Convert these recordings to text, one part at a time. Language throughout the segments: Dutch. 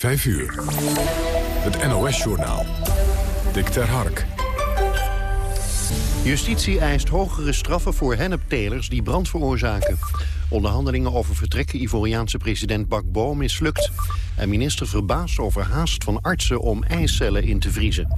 5 uur. Het NOS-journaal. Dick ter Hark. Justitie eist hogere straffen voor henneptelers die brand veroorzaken. Onderhandelingen over vertrekken Ivoriaanse president Bakbo mislukt. En minister verbaasd over haast van artsen om eicellen in te vriezen.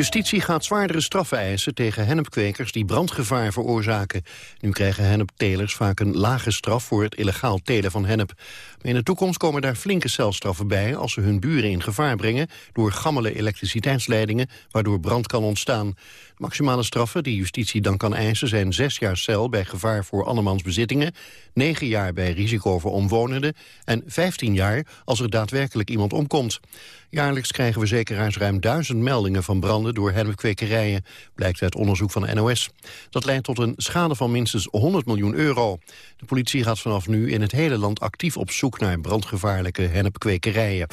Justitie gaat zwaardere straffen eisen tegen hennepkwekers die brandgevaar veroorzaken. Nu krijgen henneptelers vaak een lage straf voor het illegaal telen van hennep. Maar in de toekomst komen daar flinke celstraffen bij als ze hun buren in gevaar brengen door gammele elektriciteitsleidingen waardoor brand kan ontstaan. Maximale straffen die justitie dan kan eisen zijn zes jaar cel bij gevaar voor andermans bezittingen, negen jaar bij risico voor omwonenden en vijftien jaar als er daadwerkelijk iemand omkomt. Jaarlijks krijgen we verzekeraars ruim duizend meldingen van branden door hennepkwekerijen, blijkt uit onderzoek van de NOS. Dat leidt tot een schade van minstens 100 miljoen euro. De politie gaat vanaf nu in het hele land actief op zoek naar brandgevaarlijke hennepkwekerijen.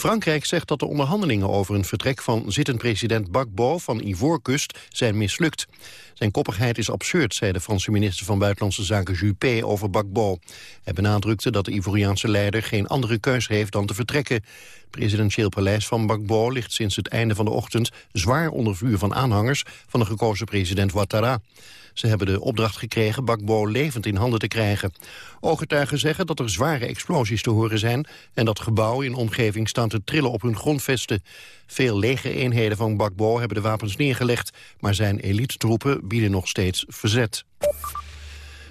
Frankrijk zegt dat de onderhandelingen over een vertrek van zittend president Gbagbo van Ivoorkust zijn mislukt. Zijn koppigheid is absurd, zei de Franse minister van Buitenlandse Zaken Juppé over Gbagbo. Hij benadrukte dat de Ivoriaanse leider geen andere keus heeft dan te vertrekken. Presidentieel paleis van Gbagbo ligt sinds het einde van de ochtend zwaar onder vuur van aanhangers van de gekozen president Ouattara. Ze hebben de opdracht gekregen Bakbo levend in handen te krijgen. Ooggetuigen zeggen dat er zware explosies te horen zijn... en dat gebouwen in omgeving staan te trillen op hun grondvesten. Veel legereenheden van Bakbo hebben de wapens neergelegd... maar zijn elite-troepen bieden nog steeds verzet.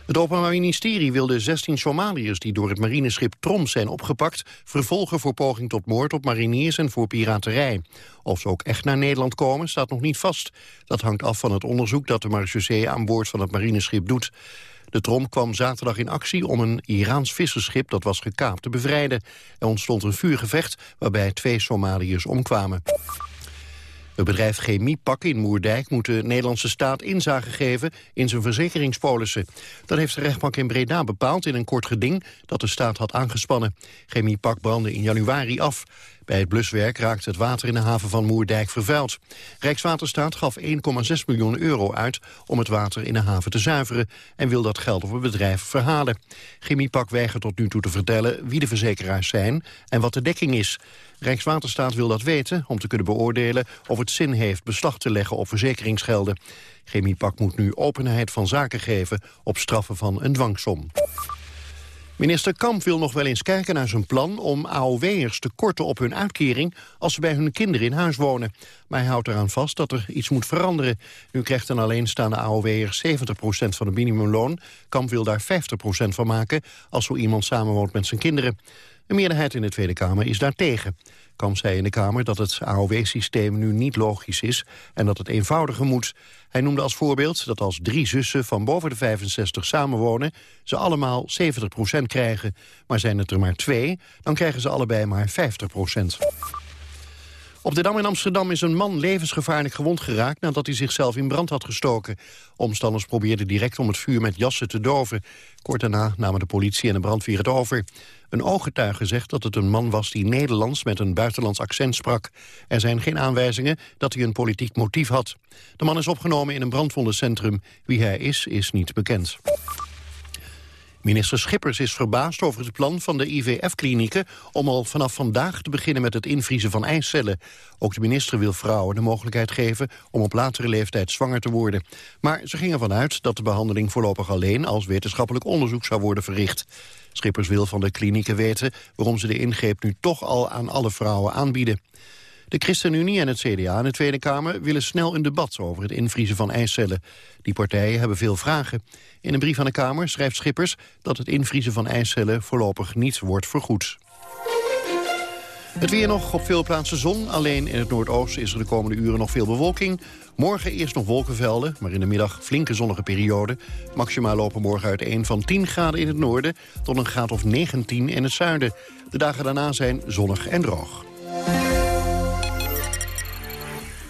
Het Openbaar Ministerie wil de 16 Somaliërs die door het marineschip Troms zijn opgepakt... vervolgen voor poging tot moord op mariniers en voor piraterij. Of ze ook echt naar Nederland komen, staat nog niet vast. Dat hangt af van het onderzoek dat de marechaussee aan boord van het marineschip doet. De Trom kwam zaterdag in actie om een Iraans visserschip dat was gekaapt te bevrijden. Er ontstond een vuurgevecht waarbij twee Somaliërs omkwamen. Het bedrijf Chemiepak in Moerdijk moet de Nederlandse staat inzage geven in zijn verzekeringspolissen. Dat heeft de rechtbank in Breda bepaald in een kort geding dat de staat had aangespannen. Chemiepak brandde in januari af. Bij het bluswerk raakte het water in de haven van Moerdijk vervuild. Rijkswaterstaat gaf 1,6 miljoen euro uit om het water in de haven te zuiveren... en wil dat geld op het bedrijf verhalen. Chemiepak weigert tot nu toe te vertellen wie de verzekeraars zijn en wat de dekking is. Rijkswaterstaat wil dat weten om te kunnen beoordelen of het zin heeft beslag te leggen op verzekeringsgelden. Chemiepak moet nu openheid van zaken geven op straffen van een dwangsom. Minister Kamp wil nog wel eens kijken naar zijn plan om AOW'ers te korten op hun uitkering als ze bij hun kinderen in huis wonen. Maar hij houdt eraan vast dat er iets moet veranderen. Nu krijgt een alleenstaande AOW'er 70% van het minimumloon. Kamp wil daar 50% van maken als zo iemand samenwoont met zijn kinderen. Een meerderheid in de Tweede Kamer is daartegen. Kamp zei in de Kamer dat het AOW-systeem nu niet logisch is... en dat het eenvoudiger moet. Hij noemde als voorbeeld dat als drie zussen van boven de 65 samenwonen... ze allemaal 70% krijgen. Maar zijn het er maar twee, dan krijgen ze allebei maar 50 op de Dam in Amsterdam is een man levensgevaarlijk gewond geraakt... nadat hij zichzelf in brand had gestoken. Omstanders probeerden direct om het vuur met jassen te doven. Kort daarna namen de politie en de brandweer het over. Een ooggetuige zegt dat het een man was die Nederlands met een buitenlands accent sprak. Er zijn geen aanwijzingen dat hij een politiek motief had. De man is opgenomen in een brandwondencentrum. Wie hij is, is niet bekend. Minister Schippers is verbaasd over het plan van de IVF-klinieken... om al vanaf vandaag te beginnen met het invriezen van eicellen. Ook de minister wil vrouwen de mogelijkheid geven... om op latere leeftijd zwanger te worden. Maar ze gingen ervan uit dat de behandeling voorlopig alleen... als wetenschappelijk onderzoek zou worden verricht. Schippers wil van de klinieken weten waarom ze de ingreep nu toch al aan alle vrouwen aanbieden. De ChristenUnie en het CDA in de Tweede Kamer willen snel een debat over het invriezen van eicellen. Die partijen hebben veel vragen. In een brief aan de Kamer schrijft Schippers dat het invriezen van eicellen voorlopig niet wordt vergoed. Het weer nog op veel plaatsen zon. Alleen in het noordoosten is er de komende uren nog veel bewolking. Morgen eerst nog wolkenvelden, maar in de middag flinke zonnige periode. Maximaal lopen morgen uiteen van 10 graden in het noorden... tot een graad of 19 in het zuiden. De dagen daarna zijn zonnig en droog.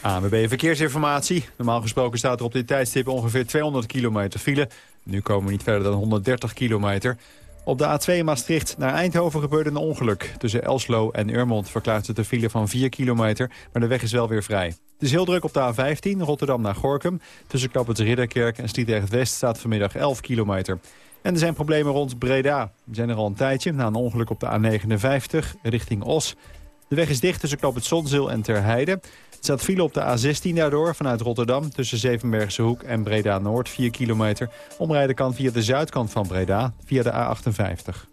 ANWB Verkeersinformatie. Normaal gesproken staat er op dit tijdstip ongeveer 200 kilometer file. Nu komen we niet verder dan 130 kilometer. Op de A2 Maastricht naar Eindhoven gebeurde een ongeluk. Tussen Elslo en Urmond verklaart het de file van 4 kilometer, maar de weg is wel weer vrij. Het is heel druk op de A15 Rotterdam naar Gorkum. Tussen Kappert Ridderkerk en Sliedrecht West staat vanmiddag 11 kilometer. En er zijn problemen rond Breda. Die zijn er al een tijdje, na een ongeluk op de A59 richting Os. De weg is dicht tussen het Zonzeel en Terheide. Er staat file op de A16 daardoor vanuit Rotterdam... tussen Zevenbergse Hoek en Breda-Noord, 4 kilometer. Omrijden kan via de zuidkant van Breda, via de A58.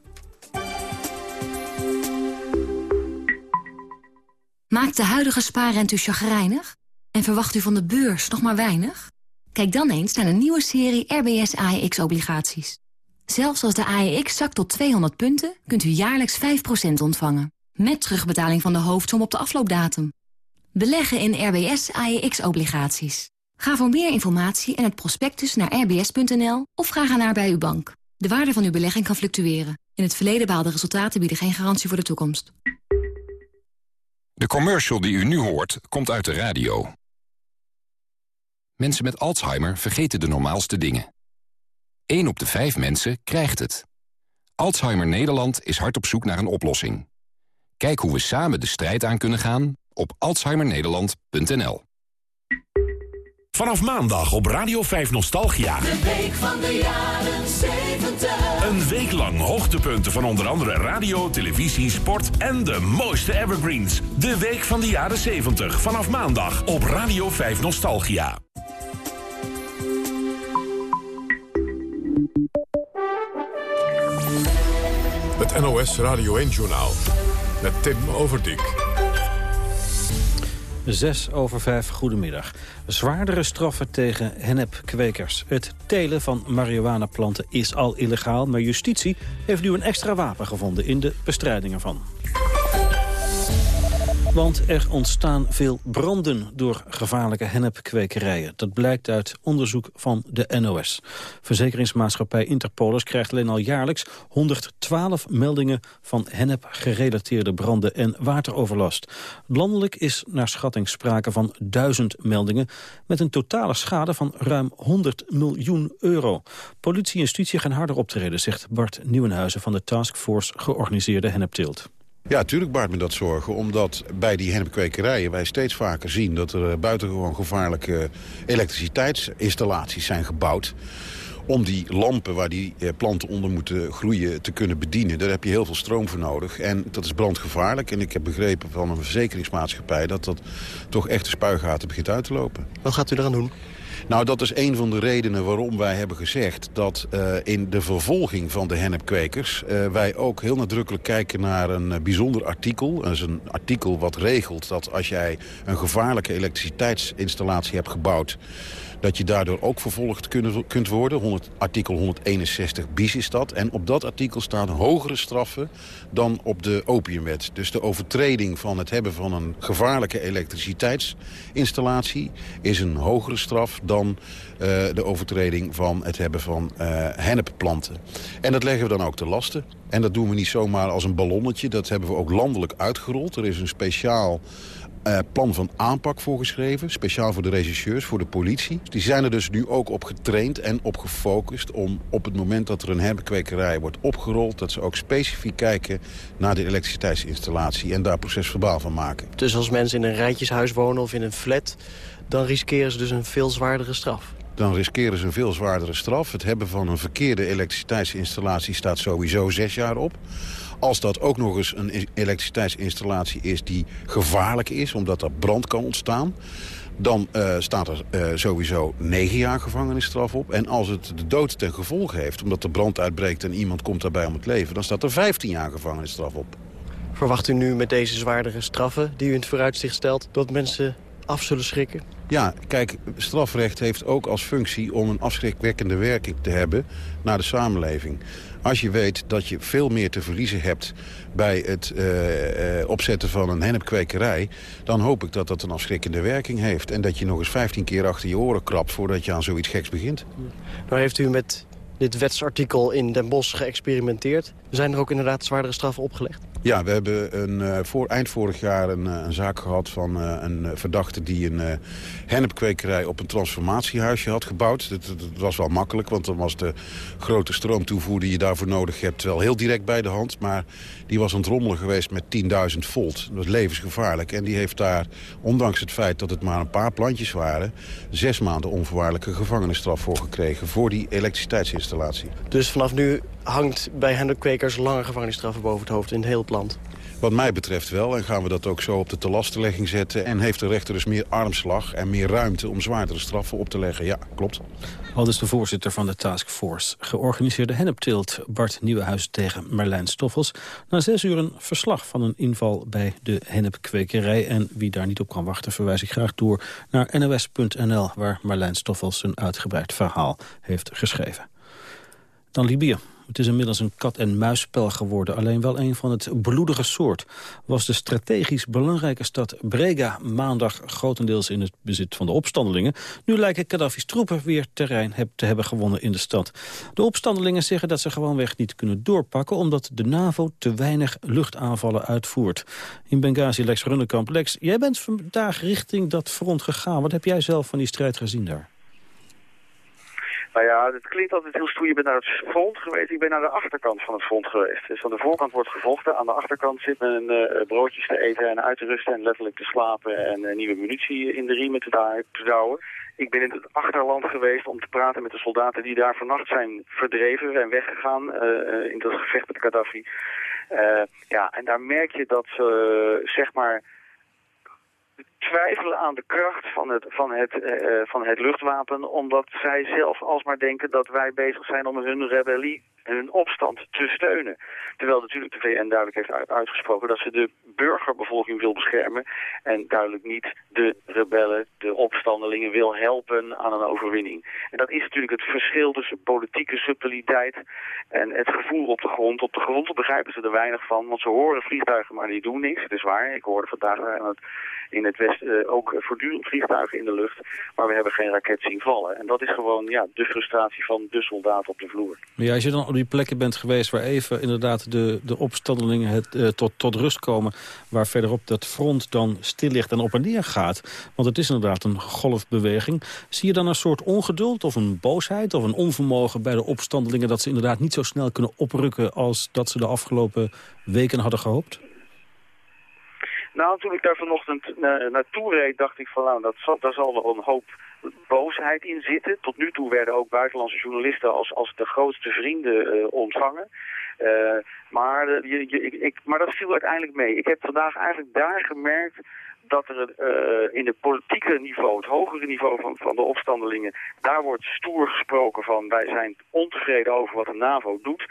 Maakt de huidige spaarrente u chagrijnig? En verwacht u van de beurs nog maar weinig? Kijk dan eens naar een nieuwe serie RBS AEX-obligaties. Zelfs als de AEX zakt tot 200 punten, kunt u jaarlijks 5% ontvangen. Met terugbetaling van de hoofdsom op de afloopdatum. Beleggen in RBS AEX-obligaties. Ga voor meer informatie en het prospectus naar rbs.nl of vraag ernaar bij uw bank. De waarde van uw belegging kan fluctueren. In het verleden behaalde resultaten bieden geen garantie voor de toekomst. De commercial die u nu hoort, komt uit de radio. Mensen met Alzheimer vergeten de normaalste dingen. 1 op de 5 mensen krijgt het. Alzheimer Nederland is hard op zoek naar een oplossing. Kijk hoe we samen de strijd aan kunnen gaan op alzheimernederland.nl. Vanaf maandag op Radio 5 Nostalgia. De week van de jaren 70. Een week lang hoogtepunten van onder andere radio, televisie, sport en de mooiste evergreens. De week van de jaren 70. Vanaf maandag op Radio 5 Nostalgia. Het NOS Radio 1-journaal met Tim Overdijk. Zes over vijf, goedemiddag. Zwaardere straffen tegen hennepkwekers. Het telen van marihuanaplanten is al illegaal... maar justitie heeft nu een extra wapen gevonden in de bestrijding ervan. Want er ontstaan veel branden door gevaarlijke hennepkwekerijen. Dat blijkt uit onderzoek van de NOS. Verzekeringsmaatschappij Interpolis krijgt alleen al jaarlijks 112 meldingen van hennep-gerelateerde branden en wateroverlast. Landelijk is naar schatting sprake van 1000 meldingen met een totale schade van ruim 100 miljoen euro. Politie en justitie gaan harder optreden, zegt Bart Nieuwenhuizen van de Taskforce georganiseerde hennepteelt. Ja, tuurlijk baart me dat zorgen. Omdat bij die hennepkwekerijen wij steeds vaker zien... dat er eh, buitengewoon gevaarlijke elektriciteitsinstallaties zijn gebouwd om die lampen waar die eh, planten onder moeten groeien te kunnen bedienen. Daar heb je heel veel stroom voor nodig. En dat is brandgevaarlijk. En ik heb begrepen van een verzekeringsmaatschappij... dat dat toch echt de spuigaten begint uit te lopen. Wat gaat u eraan doen? Nou, dat is een van de redenen waarom wij hebben gezegd... dat uh, in de vervolging van de hennepkwekers... Uh, wij ook heel nadrukkelijk kijken naar een uh, bijzonder artikel. Dat is een artikel wat regelt dat als jij een gevaarlijke elektriciteitsinstallatie hebt gebouwd dat je daardoor ook vervolgd kunt, kunt worden. 100, artikel 161 bis is dat. En op dat artikel staan hogere straffen dan op de opiumwet. Dus de overtreding van het hebben van een gevaarlijke elektriciteitsinstallatie... is een hogere straf dan uh, de overtreding van het hebben van uh, hennepplanten. En dat leggen we dan ook te lasten. En dat doen we niet zomaar als een ballonnetje. Dat hebben we ook landelijk uitgerold. Er is een speciaal uh, plan van aanpak voorgeschreven. Speciaal voor de regisseurs, voor de politie. Die zijn er dus nu ook op getraind en op gefocust... om op het moment dat er een herbekwekerij wordt opgerold... dat ze ook specifiek kijken naar de elektriciteitsinstallatie... en daar procesverbaal van maken. Dus als mensen in een rijtjeshuis wonen of in een flat... dan riskeren ze dus een veel zwaardere straf? dan riskeren ze een veel zwaardere straf. Het hebben van een verkeerde elektriciteitsinstallatie staat sowieso zes jaar op. Als dat ook nog eens een elektriciteitsinstallatie is die gevaarlijk is... omdat er brand kan ontstaan... dan uh, staat er uh, sowieso negen jaar gevangenisstraf op. En als het de dood ten gevolge heeft, omdat er brand uitbreekt... en iemand komt daarbij om het leven, dan staat er 15 jaar gevangenisstraf op. Verwacht u nu met deze zwaardere straffen die u in het vooruitzicht stelt... dat mensen af zullen schrikken? Ja, kijk, strafrecht heeft ook als functie om een afschrikwekkende werking te hebben naar de samenleving. Als je weet dat je veel meer te verliezen hebt bij het uh, uh, opzetten van een hennepkwekerij... dan hoop ik dat dat een afschrikkende werking heeft. En dat je nog eens 15 keer achter je oren krabt voordat je aan zoiets geks begint. Nou heeft u met dit wetsartikel in Den Bosch geëxperimenteerd. Zijn er ook inderdaad zwaardere straffen opgelegd? Ja, we hebben een, uh, voor, eind vorig jaar een, een zaak gehad van uh, een verdachte... die een hennepkwekerij op een transformatiehuisje had gebouwd. Dat, dat, was wel makkelijk, want dan was de grote stroomtoevoer die je daarvoor nodig hebt... wel heel direct bij de hand, maar die was ontrommelen geweest met 10.000 volt. Dat was levensgevaarlijk. En die heeft daar, ondanks het feit dat het maar een paar plantjes waren... zes maanden onvoorwaardelijke gevangenisstraf voor gekregen... voor die elektriciteitsinstallatie. Dus vanaf nu hangt bij hennepkwekers lange gevangenisstraffen boven het hoofd in het hele land? Wat mij betreft wel. En gaan we dat ook zo op de telastenlegging zetten. En heeft de rechter dus meer armslag en meer ruimte om zwaardere straffen op te leggen. Ja, klopt. Al is de voorzitter van de taskforce. Georganiseerde hennepteelt Bart Nieuwenhuis tegen Marlijn Stoffels. Na zes uur een verslag van een inval bij de hennepkwekerij. En wie daar niet op kan wachten verwijs ik graag door naar nos.nl... waar Marlijn Stoffels een uitgebreid verhaal heeft geschreven. Dan Libië. Het is inmiddels een kat-en-muisspel geworden. Alleen wel een van het bloedige soort. Was de strategisch belangrijke stad Brega maandag grotendeels in het bezit van de opstandelingen. Nu lijken Gaddafi's troepen weer terrein te hebben gewonnen in de stad. De opstandelingen zeggen dat ze gewoonweg niet kunnen doorpakken... omdat de NAVO te weinig luchtaanvallen uitvoert. In Benghazi, Lex Runnekamp. Lex, jij bent vandaag richting dat front gegaan. Wat heb jij zelf van die strijd gezien daar? Nou ja, het klinkt altijd heel stoer. Je bent naar het front geweest. Ik ben naar de achterkant van het front geweest. Dus aan de voorkant wordt gevochten. Aan de achterkant zit men uh, broodjes te eten en uit te rusten en letterlijk te slapen. En uh, nieuwe munitie in de riemen te, te douwen. Ik ben in het achterland geweest om te praten met de soldaten die daar vannacht zijn verdreven en weggegaan uh, in dat gevecht met Gaddafi. ja, en daar merk je dat ze, zeg maar twijfelen aan de kracht van het, van, het, uh, van het luchtwapen... omdat zij zelf alsmaar denken dat wij bezig zijn om hun rebellie hun opstand te steunen. Terwijl natuurlijk de VN duidelijk heeft uitgesproken dat ze de burgerbevolking wil beschermen en duidelijk niet de rebellen, de opstandelingen wil helpen aan een overwinning. En dat is natuurlijk het verschil tussen politieke subtiliteit en het gevoel op de grond. Op de grond begrijpen ze er weinig van, want ze horen vliegtuigen, maar die doen niks. Het is waar, ik hoorde vandaag in het westen uh, ook voortdurend vliegtuigen in de lucht, maar we hebben geen raket zien vallen. En dat is gewoon ja, de frustratie van de soldaat op de vloer. Ja, als je dan die plekken bent geweest waar even inderdaad de, de opstandelingen het, uh, tot, tot rust komen. Waar verderop dat front dan stil ligt en op en neer gaat. Want het is inderdaad een golfbeweging. Zie je dan een soort ongeduld of een boosheid of een onvermogen bij de opstandelingen... dat ze inderdaad niet zo snel kunnen oprukken als dat ze de afgelopen weken hadden gehoopt? Nou, toen ik daar vanochtend naartoe reed, dacht ik van nou, dat zal, daar zal wel een hoop boosheid in zitten. Tot nu toe werden ook buitenlandse journalisten als, als de grootste vrienden uh, ontvangen. Uh, maar, uh, je, ik, maar dat viel uiteindelijk mee. Ik heb vandaag eigenlijk daar gemerkt dat er in het politieke niveau, het hogere niveau van, van de opstandelingen, daar wordt stoer gesproken van wij zijn ontevreden over wat de NAVO doet.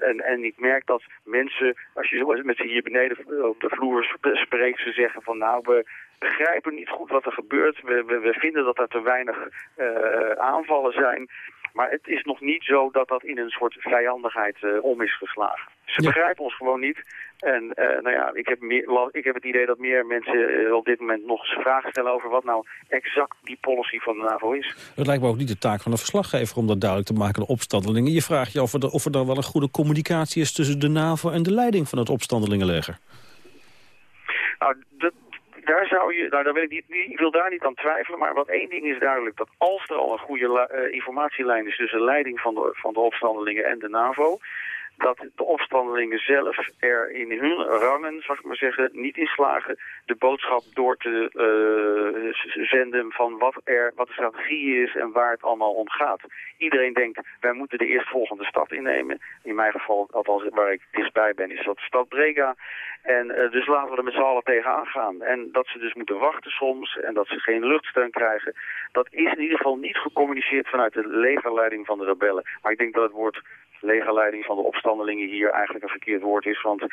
En, en ik merk dat mensen, als je met ze hier beneden op de vloer spreekt, ze zeggen van nou, we begrijpen niet goed wat er gebeurt. We, we, we vinden dat er te weinig uh, aanvallen zijn. Maar het is nog niet zo dat dat in een soort vijandigheid uh, om is geslagen. Ze begrijpen ons gewoon niet. En uh, nou ja, ik heb, meer, ik heb het idee dat meer mensen op dit moment nog eens vragen stellen over wat nou exact die policy van de NAVO is. Het lijkt me ook niet de taak van een verslaggever om dat duidelijk te maken, de opstandelingen. Je vraagt je of er, of er dan wel een goede communicatie is tussen de NAVO en de leiding van het opstandelingenleger. Nou, dat, daar zou je, nou, daar wil ik, niet, ik wil daar niet aan twijfelen, maar wat één ding is duidelijk, dat als er al een goede uh, informatielijn is tussen leiding van de, van de opstandelingen en de NAVO, dat de opstandelingen zelf er in hun rangen, zal ik maar zeggen, niet in slagen de boodschap door te uh, zenden van wat, er, wat de strategie is en waar het allemaal om gaat. Iedereen denkt, wij moeten de eerstvolgende stad innemen. In mijn geval, althans waar ik dichtbij ben, is dat de stad Brega. En uh, dus laten we er met z'n allen tegenaan gaan. En dat ze dus moeten wachten soms en dat ze geen luchtsteun krijgen. Dat is in ieder geval niet gecommuniceerd vanuit de legerleiding van de rebellen. Maar ik denk dat het woord legerleiding van de opstandelingen hier eigenlijk een verkeerd woord is. Want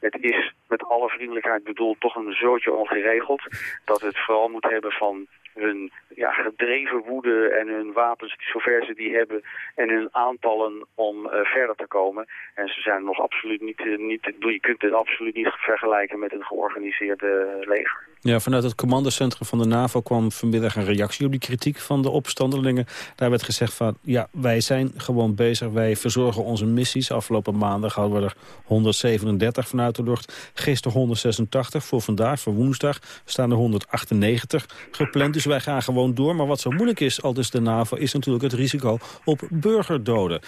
het is met alle vriendelijkheid bedoeld toch een zootje ongeregeld. Dat het vooral moet hebben van hun ja, gedreven woede en hun wapens, zover ze die hebben, en hun aantallen om uh, verder te komen. En ze zijn nog absoluut niet, uh, niet, je kunt het absoluut niet vergelijken met een georganiseerde leger. Ja, vanuit het commandocentrum van de NAVO kwam vanmiddag een reactie op die kritiek van de opstandelingen. Daar werd gezegd van, ja, wij zijn gewoon bezig. Wij verzorgen onze missies. Afgelopen maandag hadden we er 137 vanuit de lucht. Gisteren 186. Voor vandaag, voor woensdag, staan er 198 gepland. Dus wij gaan gewoon door. Maar wat zo moeilijk is, al dus de NAVO, is natuurlijk het risico op burgerdoden.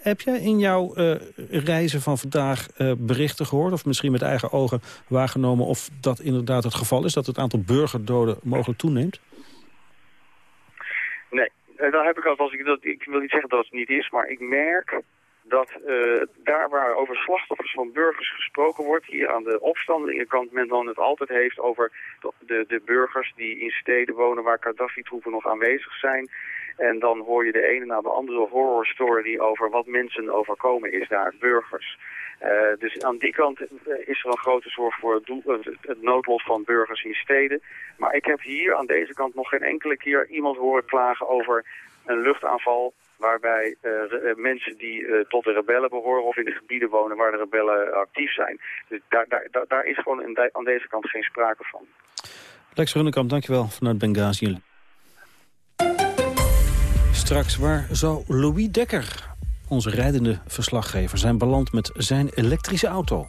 heb jij in jouw uh, reizen van vandaag uh, berichten gehoord... of misschien met eigen ogen waargenomen of dat inderdaad het geval is... dat het aantal burgerdoden mogelijk toeneemt? Nee, eh, daar heb ik als ik, ik wil niet zeggen dat het niet is, maar ik merk dat uh, daar waar over slachtoffers van burgers gesproken wordt, hier aan de opstandelingenkant men dan het altijd heeft over de, de burgers die in steden wonen waar Gaddafi-troepen nog aanwezig zijn. En dan hoor je de ene na de andere horrorstory over wat mensen overkomen is daar, burgers. Uh, dus aan die kant is er een grote zorg voor het, het, noodlot van burgers in steden. Maar ik heb hier aan deze kant nog geen enkele keer iemand horen klagen over een luchtaanval waarbij uh, mensen die uh, tot de rebellen behoren of in de gebieden wonen waar de rebellen actief zijn. Dus daar, daar, daar is gewoon aan deze kant geen sprake van. Lex Runnekamp, dankjewel vanuit Benghazi. Straks, waar zou Louis Dekker, onze rijdende verslaggever, zijn beland met zijn elektrische auto?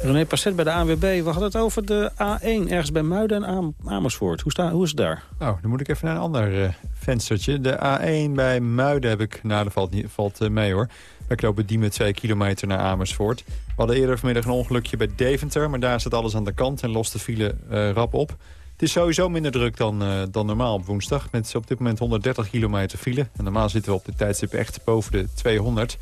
René Passet bij de ANWB. We hadden het over de A1 ergens bij Muiden en Amersfoort. Hoe, sta, hoe is het daar? Nou, dan moet ik even naar een ander uh, venstertje. De A1 bij Muiden heb ik... Nou, dat valt, niet, valt uh, mee hoor. Wij lopen die met twee kilometer naar Amersfoort. We hadden eerder vanmiddag een ongelukje bij Deventer... maar daar zit alles aan de kant en lost de file uh, rap op. Het is sowieso minder druk dan, dan normaal op woensdag. Met op dit moment 130 kilometer file. En normaal zitten we op de tijdstip echt boven de 200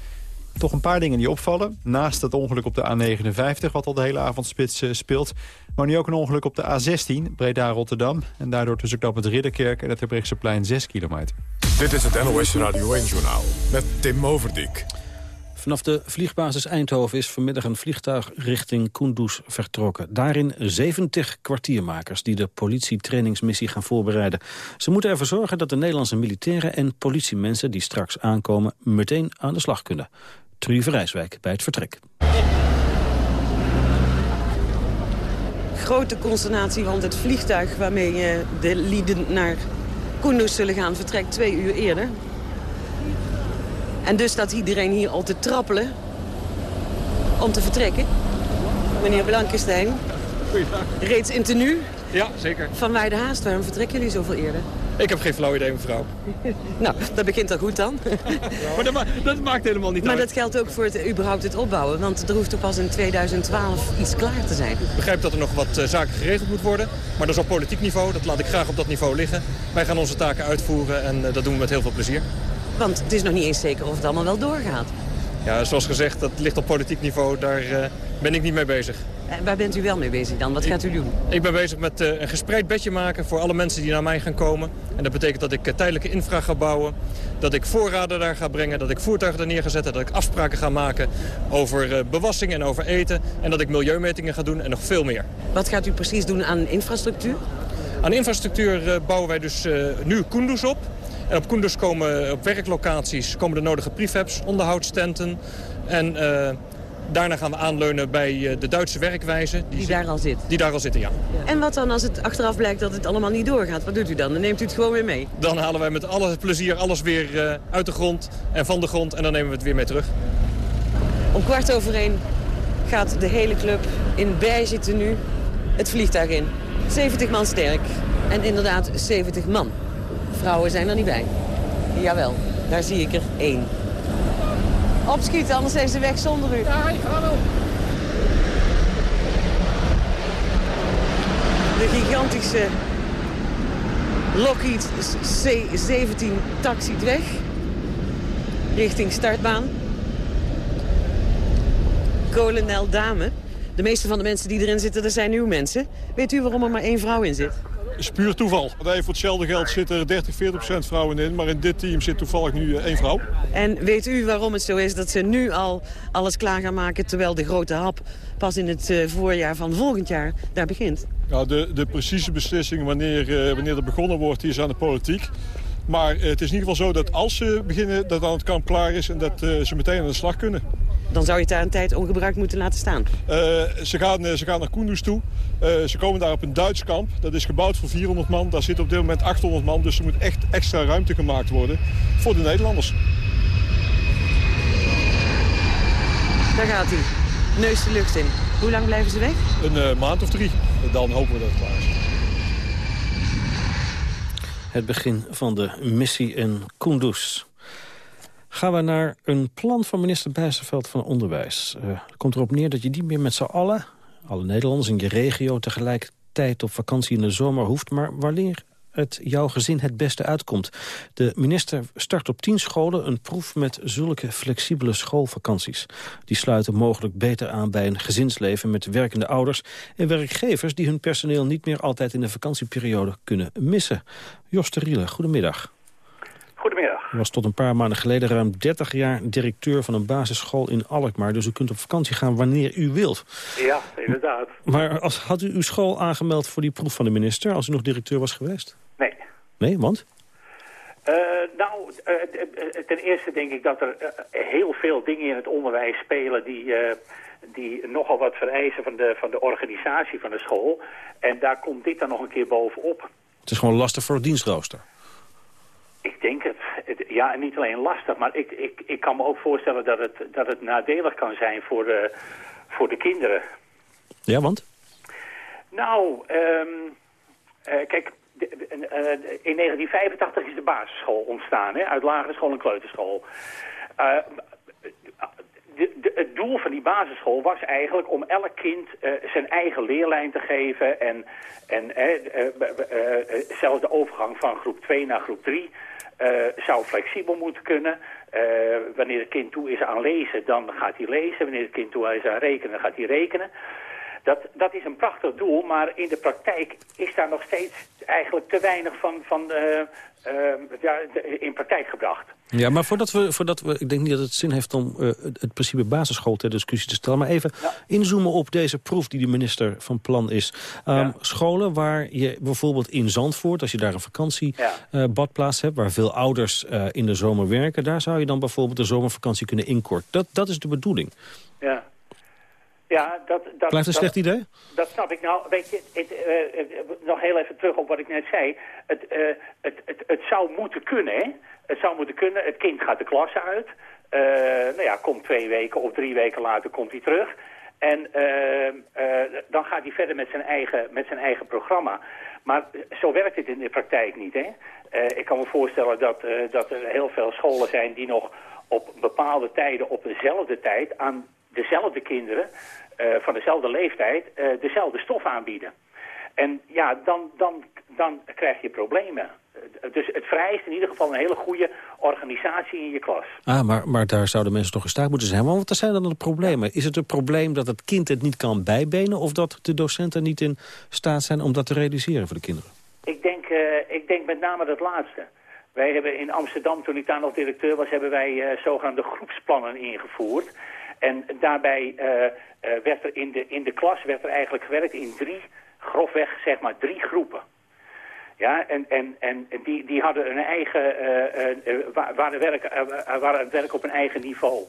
toch een paar dingen die opvallen. Naast het ongeluk op de A59, wat al de hele avondspits uh, speelt... maar nu ook een ongeluk op de A16, Breda-Rotterdam. En daardoor tussen knap het Ridderkerk en het plein 6 kilometer. Dit is het NOS Radio 1-journaal met Tim Overdijk. Vanaf de vliegbasis Eindhoven is vanmiddag een vliegtuig richting Kunduz vertrokken. Daarin 70 kwartiermakers die de politietrainingsmissie gaan voorbereiden. Ze moeten ervoor zorgen dat de Nederlandse militairen en politiemensen die straks aankomen meteen aan de slag kunnen. Trudy Rijswijk bij het vertrek. Grote consternatie, want het vliegtuig waarmee de lieden naar Kunduz zullen gaan... vertrekt twee uur eerder. En dus staat iedereen hier al te trappelen om te vertrekken. Meneer Blankenstein, reeds in tenue. Ja, zeker. Van de Haast, waarom vertrekken jullie zoveel eerder? Ik heb geen flauw idee, mevrouw. nou, dat begint al goed dan. maar dat, dat, maakt helemaal niet maar uit. Maar dat geldt ook voor het, überhaupt het opbouwen. Want er hoeft toch pas in 2012 iets klaar te zijn. Ik begrijp dat er nog wat uh, zaken geregeld moet worden. Maar dat is op politiek niveau. Dat laat ik graag op dat niveau liggen. Wij gaan onze taken uitvoeren en uh, dat doen we met heel veel plezier. Want het is nog niet eens zeker of het allemaal wel doorgaat. Ja, zoals gezegd, dat ligt op politiek niveau. Daar uh, ben ik niet mee bezig. En waar bent u wel mee bezig dan? Wat gaat u doen? Ik ben bezig met uh, een gespreid bedje maken voor alle mensen die naar mij gaan komen. En dat betekent dat ik uh, tijdelijke infra ga bouwen. Dat ik voorraden daar ga brengen. Dat ik voertuigen er neer ga zetten. Dat ik afspraken ga maken over bewassing en over eten. En dat ik milieumetingen ga doen en nog veel meer. Wat gaat u precies doen aan infrastructuur? Aan infrastructuur bouwen wij dus nu Kunduz op. En op Kunduz komen op werklocaties komen de nodige prefabs, onderhoudstenten. En uh, daarna gaan we aanleunen bij de Duitse werkwijze. Die, die daar al zit? Die daar al zitten, ja. ja. En wat dan als het achteraf blijkt dat het allemaal niet doorgaat? Wat doet u dan? Dan neemt u het gewoon weer mee? Dan halen wij met alle plezier alles weer uh, uit de grond en van de grond. En dan nemen we het weer mee terug. Om kwart over één gaat de hele club in beige tenue het vliegtuig in. 70 man sterk. En inderdaad 70 man. Vrouwen zijn er niet bij. Jawel, daar zie ik er één. Opschieten, anders zijn ze weg zonder u. Ja, ik ga wel. De gigantische Lockheed C-17 taxiet weg. Richting startbaan. Kolonel Dame. De meeste van de mensen die erin zitten, dat zijn uw mensen. Weet u waarom er maar één vrouw in zit? Is puur toeval. voor hetzelfde geld zitten er 30, 40 procent vrouwen in. Maar in dit team zit toevallig nu één vrouw. En weet u waarom het zo is dat ze nu al alles klaar gaan maken... terwijl de grote hap pas in het voorjaar van volgend jaar daar begint? Ja, de, de precieze beslissing wanneer, wanneer er begonnen wordt, die is aan de politiek. Maar het is in ieder geval zo dat als ze beginnen, dat dan het kamp klaar is... en dat ze meteen aan de slag kunnen. Dan zou je het daar een tijd ongebruikt moeten laten staan. Uh, ze, gaan, ze gaan naar Kunduz toe. Uh, ze komen daar op een Duits kamp. Dat is gebouwd voor 400 man. Daar zit op dit moment 800 man. Dus er moet echt extra ruimte gemaakt worden voor de Nederlanders. Daar gaat hij. Neus de lucht in. Hoe lang blijven ze weg? Een uh, maand of drie. Dan hopen we dat het klaar is. Het begin van de missie in Kunduz. Gaan we naar een plan van minister Bijsterveld van Onderwijs. Uh, het komt erop neer dat je niet meer met z'n allen, alle Nederlanders in je regio... tegelijkertijd op vakantie in de zomer hoeft... maar wanneer het jouw gezin het beste uitkomt. De minister start op tien scholen een proef met zulke flexibele schoolvakanties. Die sluiten mogelijk beter aan bij een gezinsleven met werkende ouders... en werkgevers die hun personeel niet meer altijd in de vakantieperiode kunnen missen. Jos Teriele, goedemiddag. Goedemiddag. U was tot een paar maanden geleden ruim 30 jaar directeur van een basisschool in Alkmaar. Dus u kunt op vakantie gaan wanneer u wilt. Ja, inderdaad. Maar als, had u uw school aangemeld voor die proef van de minister... als u nog directeur was geweest? Nee. Nee, want? Uh, nou, uh, ten eerste denk ik dat er uh, heel veel dingen in het onderwijs spelen... die, die nogal wat vereisen van de, van de organisatie van de school. En daar komt dit dan nog een keer bovenop. Het is gewoon lastig voor het dienstrooster. Ik denk het. het. Ja, en niet alleen lastig, maar ik, ik, ik kan me ook voorstellen dat het, dat het nadelig kan zijn voor de, voor de kinderen. Ja, want? Nou, um, kijk, de, uh, in 1985 is de basisschool ontstaan, hè, uit lagere school en kleuterschool. Uh, de, het doel van die basisschool was eigenlijk om elk kind zijn eigen leerlijn te geven. En, en zelfs de overgang van groep 2 naar groep 3 zou flexibel moeten kunnen. wanneer het kind toe is aan lezen, dan gaat hij lezen. Wanneer het kind toe is aan rekenen, gaat hij rekenen. Dat, dat is een prachtig doel, maar in de praktijk is daar nog steeds eigenlijk te weinig van, van uh, uh, ja, in praktijk gebracht. Ja, maar voordat we, voordat we, ik denk niet dat het zin heeft om uh, het principe basisschool ter discussie te stellen, maar even ja. inzoomen op deze proef die de minister van plan is. Um, ja. Scholen waar je bijvoorbeeld in Zandvoort, als je daar een vakantiebadplaats hebt, waar veel ouders in de zomer werken, daar zou je dan bijvoorbeeld de zomervakantie kunnen inkorten. Dat, dat is de bedoeling. Ja. Ja, dat, dat, Blijft een dat, slecht idee? Dat snap ik. Nou, weet je, het, uh, nog heel even terug op wat ik net zei. Het, uh, het, het, het zou moeten kunnen, hè. Het zou moeten kunnen. Het kind gaat de klas uit. Uh, nou ja, komt twee weken of drie weken later komt hij terug. En dan gaat hij verder met zijn eigen, met zijn eigen programma. Maar zo werkt het in de praktijk niet, hè. ik kan me voorstellen dat, dat er heel veel scholen zijn die nog op bepaalde tijden op dezelfde tijd aan dezelfde kinderen van dezelfde leeftijd uh, dezelfde stof aanbieden. En ja, dan, dan, dan krijg je problemen. Dus het vereist in ieder geval een hele goede organisatie in je klas. Ah, maar, maar daar zouden mensen toch in staat moeten zijn. Want wat zijn dan de problemen? Is het een probleem dat het kind het niet kan bijbenen... of dat de docenten niet in staat zijn om dat te realiseren voor de kinderen? Ik denk, uh, ik denk met name dat laatste. Wij hebben in Amsterdam, toen ik daar nog directeur was... hebben wij zogenaamde groepsplannen ingevoerd... En daarbij uh, uh, werd er in de, in de klas werd er eigenlijk gewerkt in drie, grofweg zeg maar drie groepen. Ja, en, en, en die, die hadden een eigen, uh, waren, werk, waren het werk op een eigen niveau.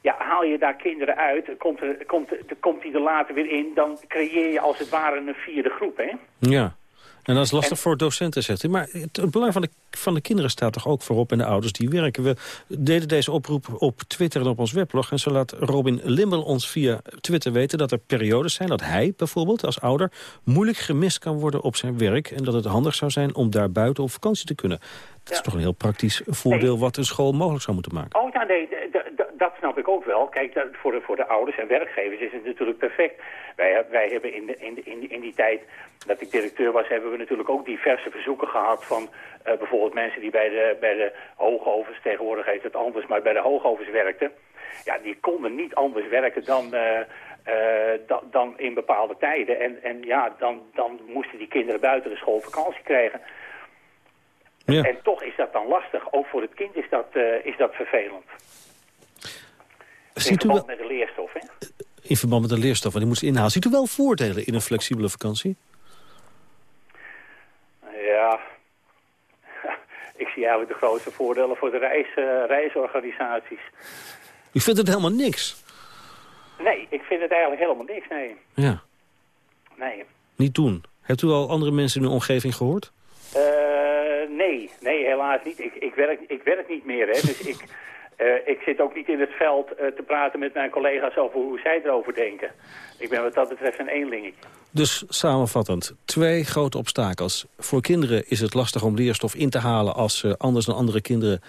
Ja, haal je daar kinderen uit, komt, er, komt, komt die er later weer in, dan creëer je als het ware een vierde groep, hè? Ja. En dat is lastig en, voor docenten, zegt u. Maar het, het, belang van de, van de kinderen staat toch ook voorop en de ouders die werken. We deden deze oproep op Twitter en op ons weblog. En zo laat Robin Limbel ons via Twitter weten dat er periodes zijn... dat hij bijvoorbeeld als ouder moeilijk gemist kan worden op zijn werk... en dat het handig zou zijn om daar buiten op vakantie te kunnen. Dat ja. is toch een heel praktisch voordeel wat een school mogelijk zou moeten maken. Oh ja, nee, dat snap ik ook wel. Kijk, voor de, voor de ouders en werkgevers is het natuurlijk perfect. Wij, wij hebben in, de, in, de, in, die, in die tijd dat ik directeur was... hebben we natuurlijk ook diverse verzoeken gehad van... Uh, bijvoorbeeld mensen die bij de, bij de hoogovens... tegenwoordig heet het anders, maar bij de hoogovens werkten... ja, die konden niet anders werken dan... Uh, uh, dan, dan in bepaalde tijden. En, en ja, dan, dan moesten die kinderen buiten de school vakantie krijgen. Ja. En toch is dat dan lastig. Ook voor het kind is dat, is dat vervelend. Ziet in verband met de leerstof, hè? In verband met de leerstof, want die moest inhalen. Ziet u wel voordelen in een flexibele vakantie? Ja, ik zie eigenlijk de grootste voordelen voor de reis, uh, reisorganisaties. U vindt het helemaal niks? Nee, ik vind het eigenlijk helemaal niks, nee. Ja. Nee. Niet doen. Hebt u al andere mensen in uw omgeving gehoord? Uh, nee, nee, helaas niet. Ik, ik, werk, ik werk niet meer, hè. Dus ik, uh, ik zit ook niet in het veld uh, te praten met mijn collega's over hoe zij erover denken. Ik ben wat dat betreft een eenlingetje. Dus samenvattend, twee grote obstakels. Voor kinderen is het lastig om leerstof in te halen... als ze anders dan andere kinderen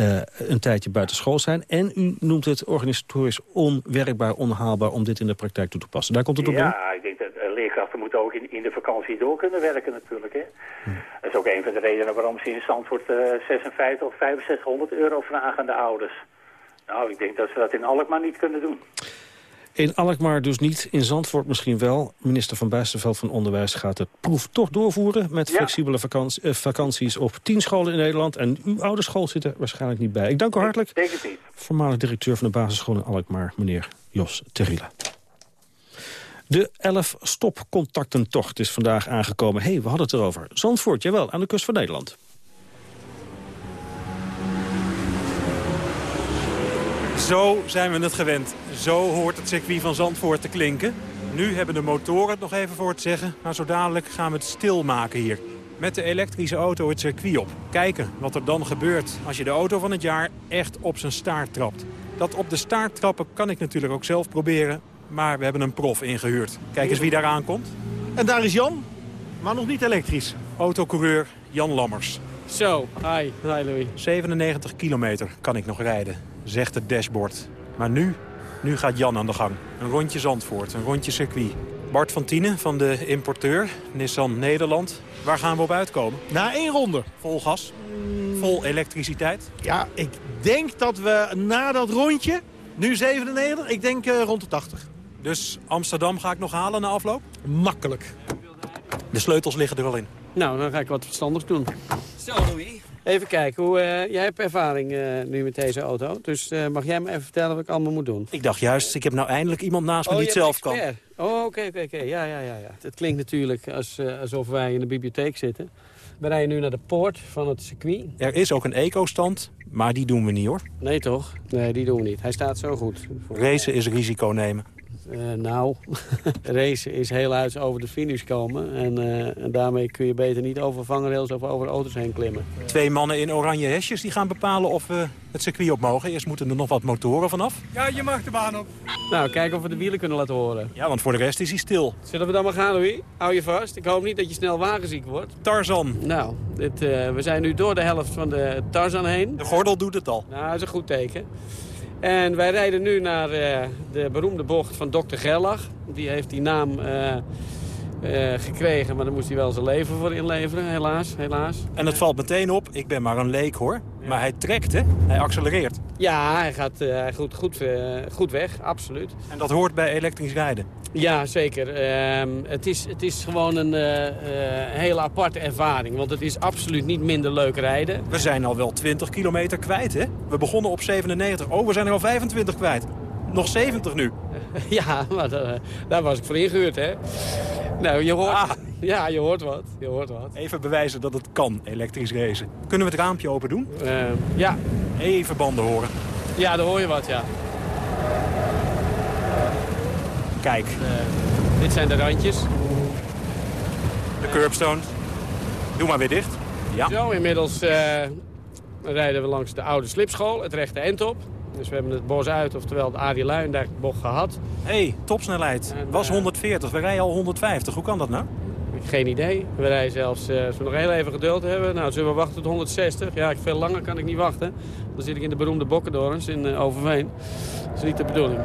uh, een tijdje buiten school zijn. En u noemt het organisatorisch onwerkbaar, onhaalbaar... om dit in de praktijk toe te passen. Daar komt het op Ja, ik denk dat uh, leerkrachten moeten ook in, in de vakantie door kunnen werken natuurlijk. Hè. Hm. Dat is ook een van de redenen waarom ze in Zandvoort uh, 56 of 6500 euro vragen aan de ouders. Nou, ik denk dat ze dat in Alkmaar niet kunnen doen. In Alkmaar dus niet, in Zandvoort misschien wel. Minister van Bijsterveld van Onderwijs gaat het proef toch doorvoeren... met ja. flexibele vakantie, uh, vakanties op tien scholen in Nederland. En uw oude school zit er waarschijnlijk niet bij. Ik dank u hartelijk. Denk het niet. Voormalig directeur van de basisschool in Alkmaar, meneer Jos Terrila. De 11 stopcontactentocht is vandaag aangekomen. Hé, hey, we hadden het erover. Zandvoort, jawel, aan de kust van Nederland. Zo zijn we het gewend. Zo hoort het circuit van Zandvoort te klinken. Nu hebben de motoren het nog even voor te zeggen. Maar zo dadelijk gaan we het stilmaken hier. Met de elektrische auto het circuit op. Kijken wat er dan gebeurt als je de auto van het jaar echt op zijn staart trapt. Dat op de staart trappen kan ik natuurlijk ook zelf proberen. Maar we hebben een prof ingehuurd. Kijk eens wie daar aankomt. En daar is Jan, maar nog niet elektrisch. Autocoureur Jan Lammers. Zo, hi. Hi Louis. 97 kilometer kan ik nog rijden, zegt het dashboard. Maar nu, nu gaat Jan aan de gang. Een rondje Zandvoort, een rondje circuit. Bart van Tienen van de importeur, Nissan Nederland. Waar gaan we op uitkomen? Na één ronde. Vol gas? Vol elektriciteit? Ja, ik denk dat we na dat rondje, nu 97, ik denk uh, rond de 80. Dus Amsterdam ga ik nog halen na afloop? Makkelijk. De sleutels liggen er wel in. Nou, dan ga ik wat verstandigs doen. Zo, Louis. Even kijken, hoe, uh, jij hebt ervaring uh, nu met deze auto. Dus uh, mag jij me even vertellen wat ik allemaal moet doen? Ik dacht juist, ik heb nou eindelijk iemand naast me oh, die het zelf kan. Oh, oké, oké, oké. Ja, ja, ja, ja. Het klinkt natuurlijk als, alsof wij in de bibliotheek zitten. We rijden nu naar de poort van het circuit. Er is ook een eco-stand, maar die doen we niet hoor. Nee toch? Nee, die doen we niet. Hij staat zo goed. Racen is risico nemen. Uh, nou, racen is heel uit over de finish komen. En, uh, en, daarmee kun je beter niet over vangrails of over auto's heen klimmen. Twee mannen in oranje hesjes die gaan bepalen of we het circuit op mogen. Eerst moeten er nog wat motoren vanaf. Ja, je mag de baan op. Nou, kijken of we de wielen kunnen laten horen. Ja, want voor de rest is hij stil. Zullen we dan maar gaan, Louis? Hou je vast. Ik hoop niet dat je snel wagenziek wordt. Tarzan. Nou, dit, uh, we zijn nu door de helft van de Tarzan heen. De gordel doet het al. Nou, dat is een goed teken. En wij rijden nu naar uh, de beroemde bocht van Dr. Gerlach. Die heeft die naam uh, uh, gekregen, maar daar moest hij wel zijn leven voor inleveren, helaas. helaas. En het valt meteen op, ik ben maar een leek hoor. Ja. Maar hij trekt, hè? Hij accelereert. Ja, hij gaat hij goed, goed, goed weg, absoluut. En dat hoort bij elektrisch rijden? Ja, zeker. Uh, het, is, het is gewoon een uh, uh, hele aparte ervaring. Want het is absoluut niet minder leuk rijden. We zijn al wel 20 kilometer kwijt, hè? We begonnen op 97. Oh, we zijn er al 25 kwijt. Nog 70 nu. ja, maar daar, daar was ik voor ingehuurd, hè? Nou, je hoort... Ah. Ja, je hoort wat. Je hoort wat. Even bewijzen dat het kan, elektrisch racen. Kunnen we het raampje open doen? ja. Even banden horen. Ja, daar hoor je wat, ja. Kijk. Uh, dit zijn de randjes. De curbstone. Doe maar weer dicht. Ja. Zo, inmiddels uh, rijden we langs de oude slipschool, het rechte eind op. Dus we hebben het bos uit, oftewel de Arie Luijendijk bocht gehad. Hé, hey, topsnelheid. En, Was 140, we rijden al 150. Hoe kan dat nou? Geen idee. We rijden zelfs, uh, als we nog heel even geduld hebben, nou zullen we wachten tot 160. Ja, veel langer kan ik niet wachten. Dan zit ik in de beroemde Bokkendorens in uh, Overveen. Dat is niet de bedoeling.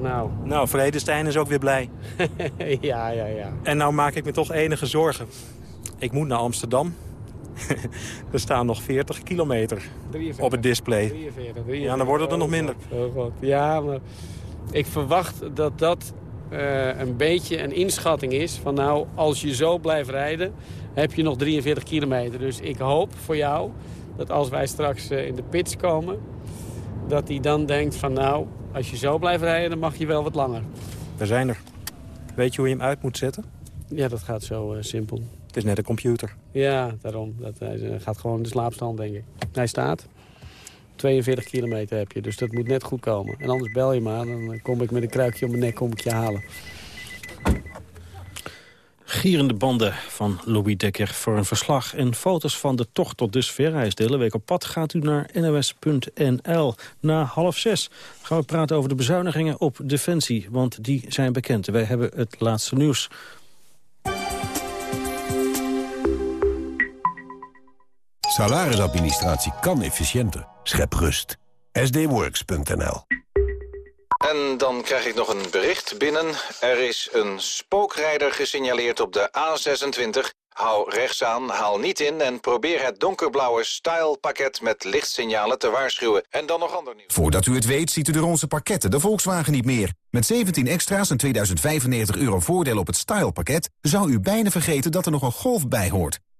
Nou. nou, Vredestein is ook weer blij. ja, ja, ja. En nou maak ik me toch enige zorgen. Ik moet naar Amsterdam. er staan nog 40 kilometer 43, op het display. 43, 43. Ja, dan worden er oh, nog minder. God, oh God. Ja, maar ik verwacht dat dat uh, een beetje een inschatting is. Van nou, als je zo blijft rijden, heb je nog 43 kilometer. Dus ik hoop voor jou dat als wij straks uh, in de pits komen... dat hij dan denkt van nou, als je zo blijft rijden, dan mag je wel wat langer. We zijn er. Weet je hoe je hem uit moet zetten? Ja, dat gaat zo uh, simpel. Het is net een computer. Ja, daarom. Dat, hij gaat gewoon in de slaapstand, denk ik. Hij staat. 42 kilometer heb je, dus dat moet net goed komen. En anders bel je maar, dan kom ik met een kruikje om mijn nek om ik je halen. Gierende banden van Louis Dekker voor een verslag en foto's van de tocht tot dusver. Hij is de hele week op pad. Gaat u naar nos.nl. Na half zes gaan we praten over de bezuinigingen op Defensie. Want die zijn bekend. Wij hebben het laatste nieuws. Salarisadministratie kan efficiënter. Schep rust. sdworks.nl en dan krijg ik nog een bericht binnen. Er is een spookrijder gesignaleerd op de A26. Hou rechts aan, haal niet in en probeer het donkerblauwe style-pakket met lichtsignalen te waarschuwen. En dan nog ander nieuws. Voordat u het weet ziet u de onze pakketten de Volkswagen niet meer. Met 17 extra's en 2095 euro voordeel op het style-pakket... zou u bijna vergeten dat er nog een golf bij hoort.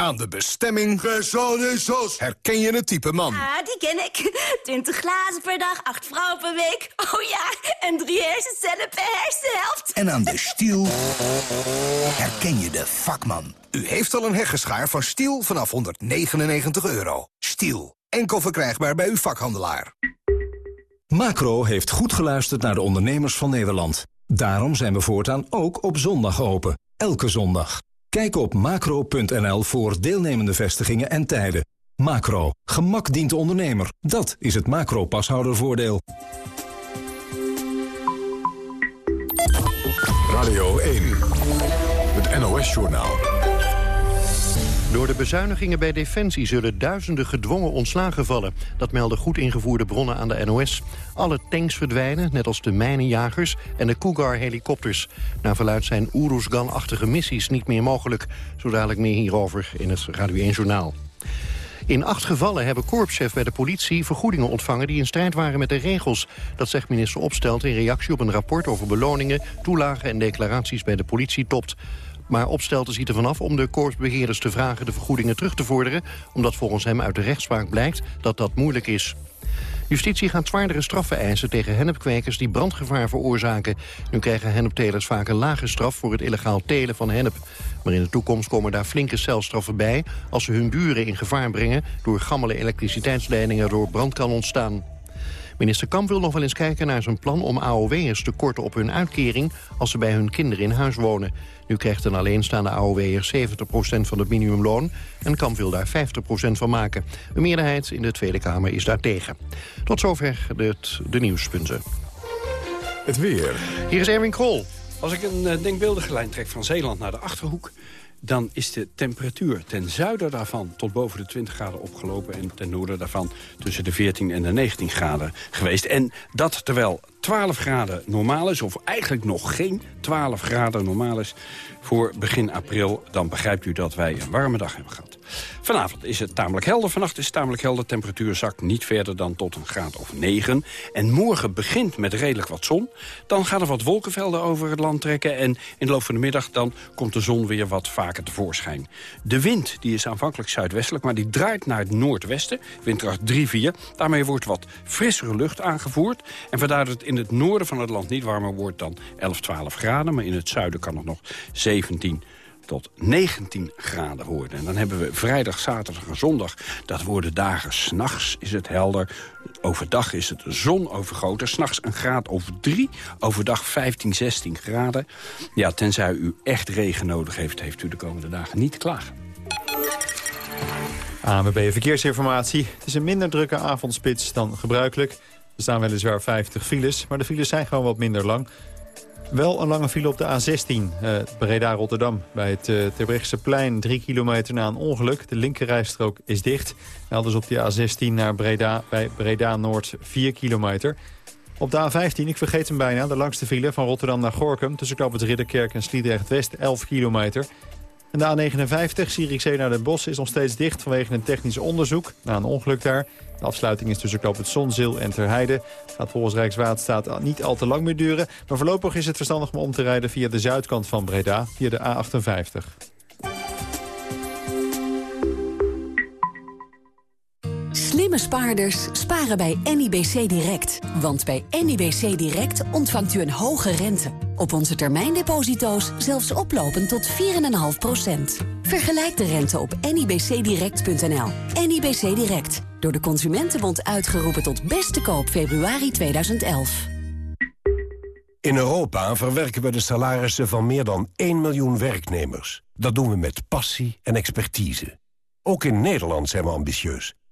Aan de bestemming... Gersonisos. Herken je het type man? Ah, die ken ik. 20 glazen per dag, 8 vrouwen per week. Oh ja, en drie hersencellen per hersenhelft. En aan de stiel herken je de vakman. U heeft al een heggeschaar van Stiel vanaf 199 euro. Stiel, enkel verkrijgbaar bij uw vakhandelaar. Macro heeft goed geluisterd naar de ondernemers van Nederland. Daarom zijn we voortaan ook op zondag open. Elke zondag. Kijk op macro.nl voor deelnemende vestigingen en tijden. Macro. Gemak dient de ondernemer. Dat is het macro-pashoudervoordeel. Radio 1. Het NOS-journaal. Door de bezuinigingen bij Defensie zullen duizenden gedwongen ontslagen vallen. Dat melden goed ingevoerde bronnen aan de NOS. Alle tanks verdwijnen, net als de mijnenjagers en de Cougar-helikopters. Naar verluid zijn Oeruzgan-achtige missies niet meer mogelijk. Zo dadelijk meer hierover in het Radio 1-journaal. In acht gevallen hebben korpschef bij de politie vergoedingen ontvangen... die in strijd waren met de regels. Dat zegt minister Opstelt in reactie op een rapport over beloningen... toelagen en declaraties bij de politie topt. Maar Opstelten ziet ervan af om de korpsbeheerders te vragen de vergoedingen terug te vorderen, omdat volgens hem uit de rechtspraak blijkt dat dat moeilijk is. Justitie gaat zwaardere straffen eisen tegen hennepkwekers die brandgevaar veroorzaken. Nu krijgen henneptelers vaak een lage straf voor het illegaal telen van hennep. Maar in de toekomst komen daar flinke celstraffen bij... als ze hun buren in gevaar brengen door gammele elektriciteitsleidingen door brand kan ontstaan. Minister Kamp wil nog wel eens kijken naar zijn plan om AOW'ers te korten op hun uitkering als ze bij hun kinderen in huis wonen. Nu krijgt een alleenstaande AOW'er 70% van het minimumloon en Kamp wil daar 50% van maken. Een meerderheid in de Tweede Kamer is daartegen. Tot zover de, de nieuwspunten. Het weer. Hier is Erwin Krol. Als ik een uh, denkbeeldige lijn trek van Zeeland naar de Achterhoek dan is de temperatuur ten zuiden daarvan tot boven de 20 graden opgelopen... en ten noorden daarvan tussen de 14 en de 19 graden geweest. En dat terwijl 12 graden normaal is, of eigenlijk nog geen 12 graden normaal is voor begin april... dan begrijpt u dat wij een warme dag hebben gehad. Vanavond is het tamelijk helder. Vannacht is het tamelijk helder. Temperatuur zakt niet verder dan tot een graad of 9. En morgen begint met redelijk wat zon. Dan gaan er wat wolkenvelden over het land trekken. En in de loop van de middag dan komt de zon weer wat vaker tevoorschijn. De wind die is aanvankelijk zuidwestelijk, maar die draait naar het noordwesten. Windkracht 3-4. Daarmee wordt wat frissere lucht aangevoerd. En vandaar dat in het noorden van het land niet warmer wordt dan 11, 12 graden. Maar in het zuiden kan het nog 17 tot 19 graden worden. En dan hebben we vrijdag, zaterdag en zondag. Dat worden dagen. S'nachts is het helder. Overdag is het zon overgoten. S'nachts een graad of 3. Overdag 15, 16 graden. Ja, tenzij u echt regen nodig heeft... heeft u de komende dagen niet klagen. ANWB Verkeersinformatie. Het is een minder drukke avondspits dan gebruikelijk. Er staan weliswaar 50 files, maar de files zijn gewoon wat minder lang. Wel een lange file op de A16, uh, Breda-Rotterdam. Bij het uh, plein, drie kilometer na een ongeluk. De linkerrijstrook is dicht. En dus op de A16 naar Breda, bij Breda-Noord, 4 kilometer. Op de A15, ik vergeet hem bijna, de langste file van Rotterdam naar Gorkum... tussen Knoop Ridderkerk en Sliedrecht-West, 11 kilometer. De A59, Zierikzee naar Den Bosch, is nog steeds dicht vanwege een technisch onderzoek. Na een ongeluk daar. De afsluiting is tussen Knoop het Zonzeel en Terheide. Gaat volgens Rijkswaterstaat niet al te lang meer duren. Maar voorlopig is het verstandig om om te rijden via de zuidkant van Breda, via de A58. Slimme spaarders sparen bij NIBC Direct. Want bij NIBC Direct ontvangt u een hoge rente. Op onze termijndeposito's zelfs oplopend tot 4,5%. Vergelijk de rente op nibcdirect.nl. NIBC Direct. Door de Consumentenbond uitgeroepen tot beste koop februari 2011. In Europa verwerken we de salarissen van meer dan 1 miljoen werknemers. Dat doen we met passie en expertise. Ook in Nederland zijn we ambitieus.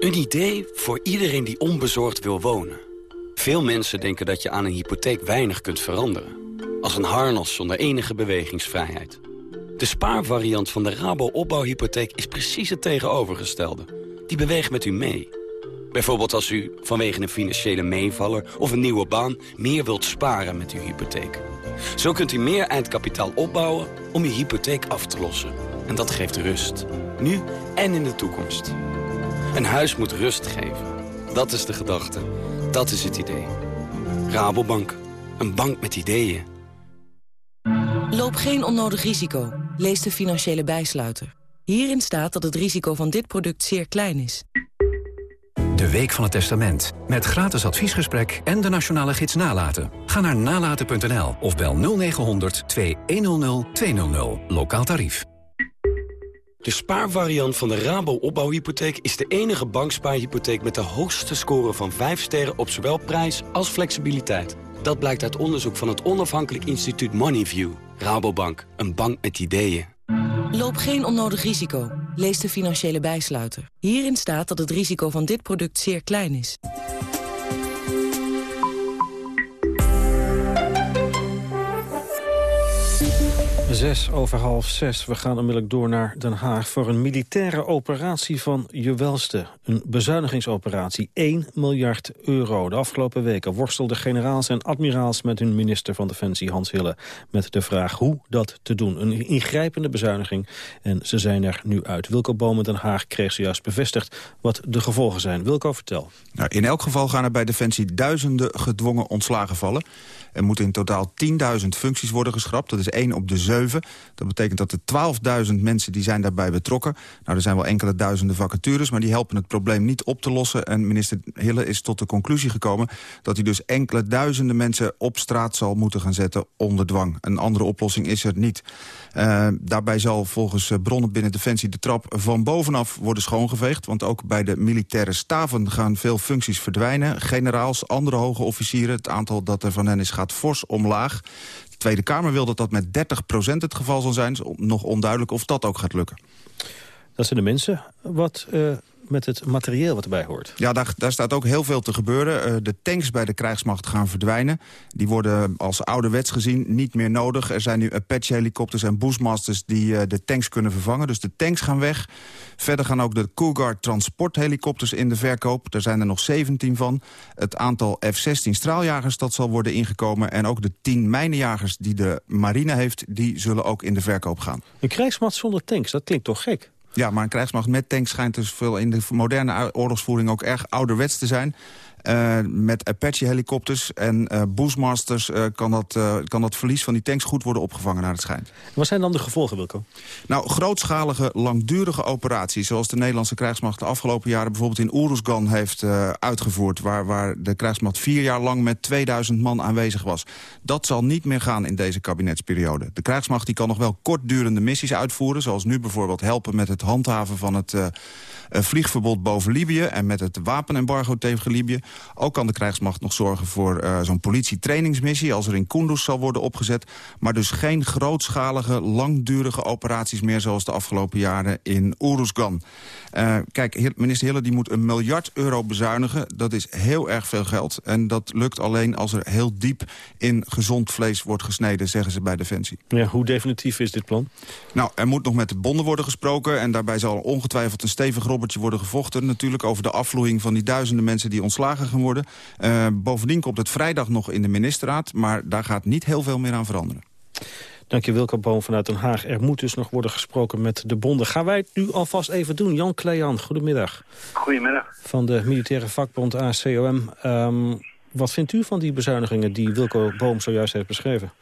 Een idee voor iedereen die onbezorgd wil wonen. Veel mensen denken dat je aan een hypotheek weinig kunt veranderen. Als een harnas zonder enige bewegingsvrijheid. De spaarvariant van de Rabo opbouwhypotheek is precies het tegenovergestelde. Die beweegt met u mee. Bijvoorbeeld als u vanwege een financiële meevaller of een nieuwe baan... meer wilt sparen met uw hypotheek. Zo kunt u meer eindkapitaal opbouwen om uw hypotheek af te lossen. En dat geeft rust. Nu en in de toekomst. Een huis moet rust geven. Dat is de gedachte. Dat is het idee. Rabobank. Een bank met ideeën. Loop geen onnodig risico. Lees de financiële bijsluiter. Hierin staat dat het risico van dit product zeer klein is. De Week van het Testament. Met gratis adviesgesprek en de nationale gids Nalaten. Ga naar nalaten.nl of bel 0900 2100 200. Lokaal tarief. De spaarvariant van de Rabo opbouwhypotheek is de enige bankspaarhypotheek met de hoogste score van 5 sterren op zowel prijs als flexibiliteit. Dat blijkt uit onderzoek van het onafhankelijk instituut Moneyview. Rabobank, een bank met ideeën. Loop geen onnodig risico. Lees de financiële bijsluiter. Hierin staat dat het risico van dit product zeer klein is. Zes over half zes. We gaan onmiddellijk door naar Den Haag voor een militaire operatie van je welste. Een bezuinigingsoperatie. 1 miljard euro. De afgelopen weken worstelden generaals en admiraals met hun minister van Defensie Hans Hille. Met de vraag hoe dat te doen. Een ingrijpende bezuiniging. En ze zijn er nu uit. Wilco Bomen Den Haag kreeg zojuist bevestigd wat de gevolgen zijn. Wilco, vertel. Nou, in elk geval gaan er bij Defensie duizenden gedwongen ontslagen vallen. Er moeten in totaal 10.000 functies worden geschrapt. Dat is 1 op de 7. Dat betekent dat er 12.000 mensen die zijn daarbij betrokken. Nou, er zijn wel enkele duizenden vacatures... maar die helpen het probleem niet op te lossen. En minister Hille is tot de conclusie gekomen... dat hij dus enkele duizenden mensen op straat zal moeten gaan zetten onder dwang. Een andere oplossing is er niet. Uh, daarbij zal volgens bronnen binnen Defensie de trap van bovenaf worden schoongeveegd. Want ook bij de militaire staven gaan veel functies verdwijnen. Generaals, andere hoge officieren, het aantal dat er van hen is gaat fors omlaag. De Tweede Kamer wil dat dat met 30% het geval zal zijn. Nog onduidelijk of dat ook gaat lukken. Dat zijn de mensen. Wat uh, met het materieel wat erbij hoort. Ja, daar, daar staat ook heel veel te gebeuren. Uh, de tanks bij de krijgsmacht gaan verdwijnen. Die worden als ouderwets gezien niet meer nodig. Er zijn nu Apache-helikopters en Boostmasters die uh, de tanks kunnen vervangen. Dus de tanks gaan weg. Verder gaan ook de Cougar transporthelikopters in de verkoop. Er zijn er nog 17 van. Het aantal F-16 straaljagers dat zal worden ingekomen. En ook de 10 mijnenjagers die de marine heeft... die zullen ook in de verkoop gaan. Een krijgsmacht zonder tanks, dat klinkt toch gek? Ja, maar een krijgsmacht met tanks schijnt dus veel in de moderne oorlogsvoering ook erg ouderwets te zijn. Uh, met Apache-helikopters en uh, Boostmasters uh, kan, dat, kan dat verlies van die tanks goed worden opgevangen naar het schijnt. Wat zijn dan de gevolgen, Wilco? Nou, grootschalige, langdurige operaties... zoals de Nederlandse krijgsmacht de afgelopen jaren... bijvoorbeeld in Oeruzgan heeft uitgevoerd... Waar, waar de krijgsmacht vier jaar lang met 2000 man aanwezig was. Dat zal niet meer gaan in deze kabinetsperiode. De krijgsmacht die kan nog wel kortdurende missies uitvoeren... zoals nu bijvoorbeeld helpen met het handhaven van het vliegverbod boven Libië... en met het wapenembargo tegen Libië. Ook kan de krijgsmacht nog zorgen voor uh, zo'n politietrainingsmissie... als er in Kunduz zal worden opgezet. Maar dus geen grootschalige, langdurige operaties meer... zoals de afgelopen jaren in Uruzgan. Uh, kijk, minister Hille die moet een miljard euro bezuinigen. Dat is heel erg veel geld. En dat lukt alleen als er heel diep in gezond vlees wordt gesneden... zeggen ze bij Defensie. Ja, hoe definitief is dit plan? Nou, er moet nog met de bonden worden gesproken... en daarbij zal ongetwijfeld een stevig robbertje worden gevochten... natuurlijk over de afvloeiing van die duizenden mensen die ontslagen gaan worden. Uh, bovendien komt het vrijdag nog in de ministerraad... maar daar gaat niet heel veel meer aan veranderen. Dank je Wilco Boom vanuit Den Haag. Er moet dus nog worden gesproken met de bonden. Gaan wij het nu alvast even doen. Jan Klean, goedemiddag. Goedemiddag. Van de militaire vakbond ACOM. Um, ehm, wat vindt u van die bezuinigingen die Wilco Boom zojuist heeft beschreven?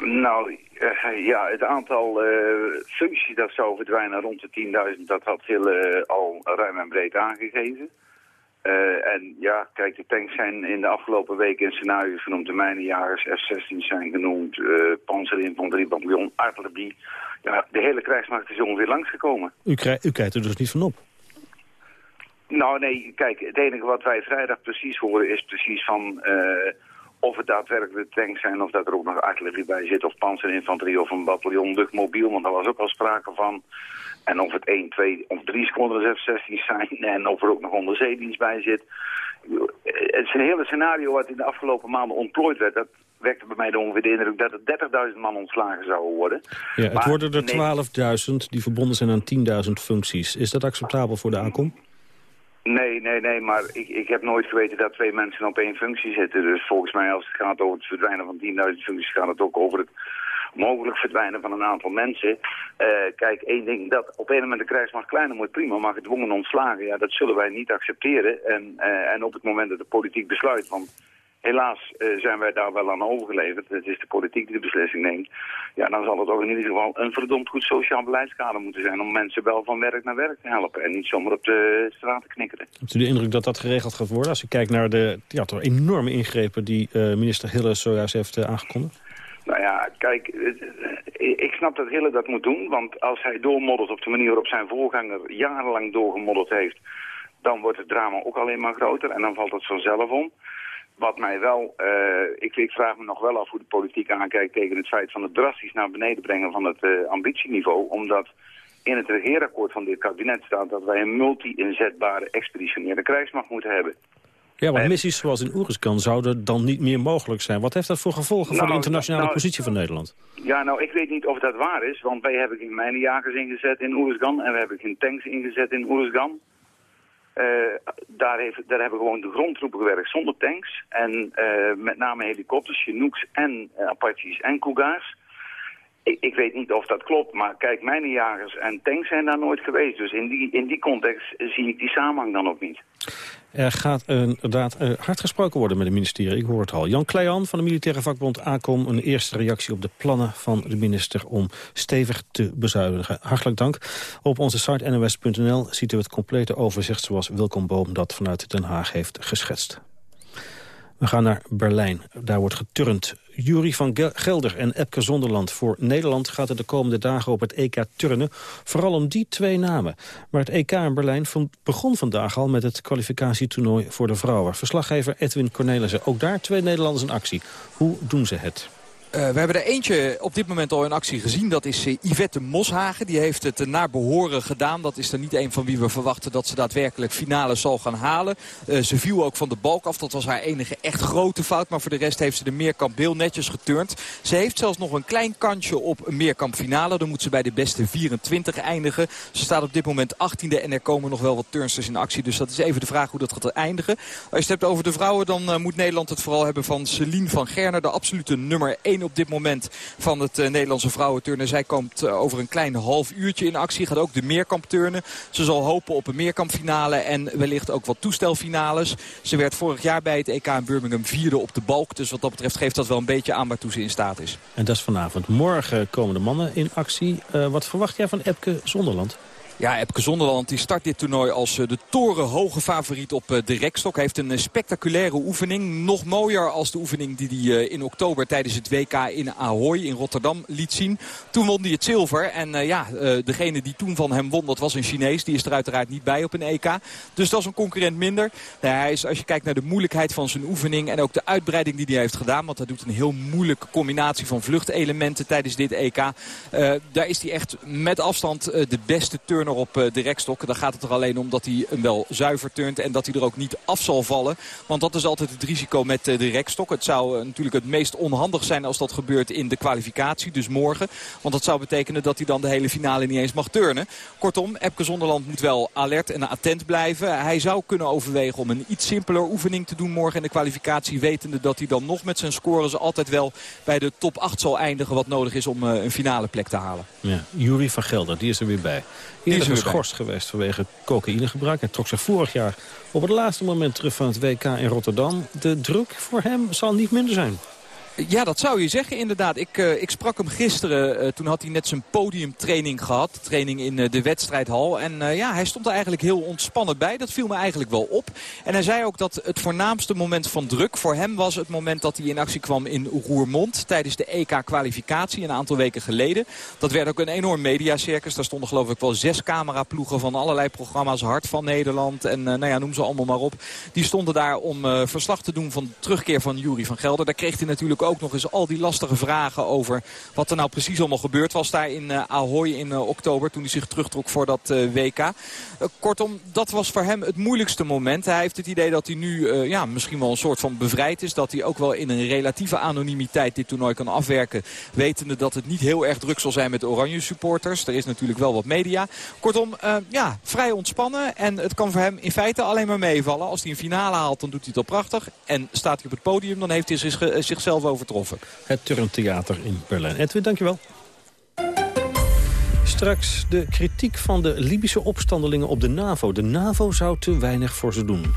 Nou, uh, ja, het aantal uh, functies dat zou verdwijnen rond de 10.000... dat had Hille al ruim en breed aangegeven. Uh, en ja, kijk, de tanks zijn in de afgelopen weken in scenario's genoemd. De mijnenjagers, F-16 zijn genoemd, uh, panzerinfanterie, bataljon, artillerie. Ja, de hele krijgsmacht is ongeveer langsgekomen. U, krijgt, u kijkt er dus niet van op? Nou nee, kijk, het enige wat wij vrijdag precies horen is precies van... Uh, of het daadwerkelijk de tanks zijn, of dat er ook nog artillerie bij zit... of panzerinfanterie of een bataljon luchtmobiel, want daar was ook al sprake van... En of het 1, 2 of 3 seconden F-16 zijn en of er ook nog onderzeedienst bij zit. Het is een hele scenario wat in de afgelopen maanden ontplooid werd. Dat wekte bij mij de ongeveer de indruk dat er 30.000 man ontslagen zouden worden. Ja, het worden er 12.000 die verbonden zijn aan 10.000 functies. Is dat acceptabel voor de aankom? Nee, nee, nee, maar ik, ik heb nooit geweten dat twee mensen op één functie zitten. Dus volgens mij als het gaat over het verdwijnen van 10.000 functies gaat het ook over het mogelijk verdwijnen van een aantal mensen. Uh, kijk, één ding, dat op een moment de krijgsmacht kleiner moet, prima, maar gedwongen ontslagen, ja, dat zullen wij niet accepteren. En, uh, en op het moment dat de politiek besluit, want helaas uh, zijn wij daar wel aan overgeleverd, het is de politiek die de beslissing neemt, ja, dan zal het ook in ieder geval een verdomd goed sociaal beleidskader moeten zijn om mensen wel van werk naar werk te helpen en niet zomaar op de straat te knikkeren. Hebt u de indruk dat dat geregeld gaat worden als u kijkt naar de ja, toch enorme ingrepen die minister Hille zojuist heeft aangekondigd? Nou ja, kijk, ik snap dat Hille dat moet doen, want als hij doormoddert op de manier waarop zijn voorganger jarenlang doorgemodderd heeft, dan wordt het drama ook alleen maar groter en dan valt het vanzelf om. Wat mij wel, uh, ik, ik, vraag me nog wel af hoe de politiek aankijkt tegen het feit van het drastisch naar beneden brengen van het uh, ambitieniveau, omdat in het regeerakkoord van dit kabinet staat dat wij een multi-inzetbare expeditionaire krijgsmacht moeten hebben. Ja, want missies zoals in Oeruzkan zouden dan niet meer mogelijk zijn. Wat heeft dat voor gevolgen voor de nou, internationale nou, positie van Nederland? Ja, nou, ik weet niet of dat waar is. Want wij hebben geen mijnenjagers ingezet in Oeruzgan. En we hebben geen tanks ingezet in Oeruzgan. Uh, daar, heeft, daar hebben gewoon de grondtroepen gewerkt zonder tanks. En uh, met name helikopters, Chinooks en uh, Apaches en Cougars. Ik, ik, weet niet of dat klopt, maar kijk, mijnenjagers en tanks zijn daar nooit geweest. Dus in die, in die context zie ik die samenhang dan ook niet. Er gaat inderdaad uh, hard gesproken worden met het ministerie. Ik hoor het al. Jan Kleijan van de militaire vakbond ACOM. Een eerste reactie op de plannen van de minister om stevig te bezuinigen. Hartelijk dank. Op onze site nws.nl ziet u het complete overzicht zoals Wilkom Boom dat vanuit Den Haag heeft geschetst. We gaan naar Berlijn. Daar wordt geturnd. Jury van Gelder en Epke Zonderland. Voor Nederland gaat het de komende dagen op het EK turnen. Vooral om die twee namen. Maar het EK in Berlijn begon vandaag al met het kwalificatietoernooi voor de vrouwen. Verslaggever Edwin Cornelissen. Ook daar twee Nederlanders in actie. Hoe doen ze het? Uh, we hebben er eentje op dit moment al in actie gezien. Dat is uh, Yvette Moshagen. Die heeft het uh, naar behoren gedaan. Dat is er niet een van wie we verwachten dat ze daadwerkelijk finale zal gaan halen. ze viel ook van de balk af. Dat was haar enige echt grote fout. Maar voor de rest heeft ze de meerkamp heel netjes geturnd. Ze heeft zelfs nog een klein kansje op een meerkamp finale. Dan moet ze bij de beste 24 eindigen. Ze staat op dit moment 18e en er komen nog wel wat turnsters in actie. Dus dat is even de vraag hoe dat gaat eindigen. Als je het hebt over de vrouwen dan moet Nederland het vooral hebben van Celine van Gerner. De absolute nummer 1 op dit moment van het uh, Nederlandse vrouwenturnen. Zij komt uh, over een klein half uurtje in actie. Gaat ook de meerkamp turnen. Ze zal hopen op een meerkampfinale en wellicht ook wat toestelfinales. Ze werd vorig jaar bij het EK in Birmingham vierde op de balk. Dus wat dat betreft geeft dat wel een beetje aan waartoe ze in staat is. En dat is vanavond. Morgen komen de mannen in actie. Uh, wat verwacht jij van Epke Zonderland? Ja, Epke Zonderland die start dit toernooi als eh, de torenhoge favoriet op eh, de rekstok. Hij heeft een eh, spectaculaire oefening. Nog mooier als de oefening die hij in oktober tijdens het WK in Ahoy in Rotterdam liet zien. Toen won hij het zilver. En ja, degene die toen van hem won, dat was een Chinees. Die is er uiteraard niet bij op een EK. Dus dat is een concurrent minder. Nou, hij is, als je kijkt naar de moeilijkheid van zijn oefening en ook de uitbreiding die hij heeft gedaan. Want hij doet een heel moeilijke combinatie van vluchtelementen tijdens dit EK. daar is hij echt met afstand de beste turner op eh, de rekstok. Dan gaat het er alleen om dat hij hem wel zuiver turnt en dat hij er ook niet af zal vallen. Want dat is altijd het risico met eh, de rekstok. Het zou eh, natuurlijk het meest onhandig zijn als dat gebeurt in de kwalificatie, dus morgen. Want dat zou betekenen dat hij dan de hele finale niet eens mag turnen. Kortom, Epke Zonderland moet wel alert en attent blijven. Hij zou kunnen overwegen om een iets simpeler oefening te doen morgen in de kwalificatie. Wetende dat hij dan nog met zijn scores altijd wel bij de top 8 zal eindigen. Wat nodig is om een finale plek te halen. Ja, Jury van Gelder, die is er weer bij. Is geschorst geweest vanwege cocaïnegebruik. Hij trok zich vorig jaar op het laatste moment terug van het WK in Rotterdam. De druk voor hem zal niet minder zijn. Ja, dat zou je zeggen inderdaad. Ik, uh, ik sprak hem gisteren. Uh, toen had hij net zijn podiumtraining gehad. Training in uh, de wedstrijdhal. En ja, hij stond er eigenlijk heel ontspannen bij. Dat viel me eigenlijk wel op. En hij zei ook dat het voornaamste moment van druk voor hem was het moment dat hij in actie kwam in Roermond. Tijdens de EK-kwalificatie een aantal weken geleden. Dat werd ook een enorm mediacircus. Daar stonden geloof ik wel zes cameraploegen van allerlei programma's. Hart van Nederland en nou ja, noem ze allemaal maar op. Die stonden daar om verslag te doen van de terugkeer van Jury van Gelder. Daar kreeg hij natuurlijk ook nog eens al die lastige vragen over wat er nou precies allemaal gebeurd was daar in uh, Ahoy in uh, oktober. Toen hij zich terugtrok voor dat uh, WK. kortom, dat was voor hem het moeilijkste moment. Hij heeft het idee dat hij nu ja, misschien wel een soort van bevrijd is. Dat hij ook wel in een relatieve anonimiteit dit toernooi kan afwerken. Wetende dat het niet heel erg druk zal zijn met oranje supporters. Er is natuurlijk wel wat media. Kortom, ja, vrij ontspannen. En het kan voor hem in feite alleen maar meevallen. Als hij een finale haalt, dan doet hij het al prachtig. En staat hij op het podium, dan heeft hij zich, zichzelf overtroffen. Het Turntheater in Berlijn. Edwin, dankjewel. Straks de kritiek van de Libische opstandelingen op de NAVO. De NAVO zou te weinig voor ze doen.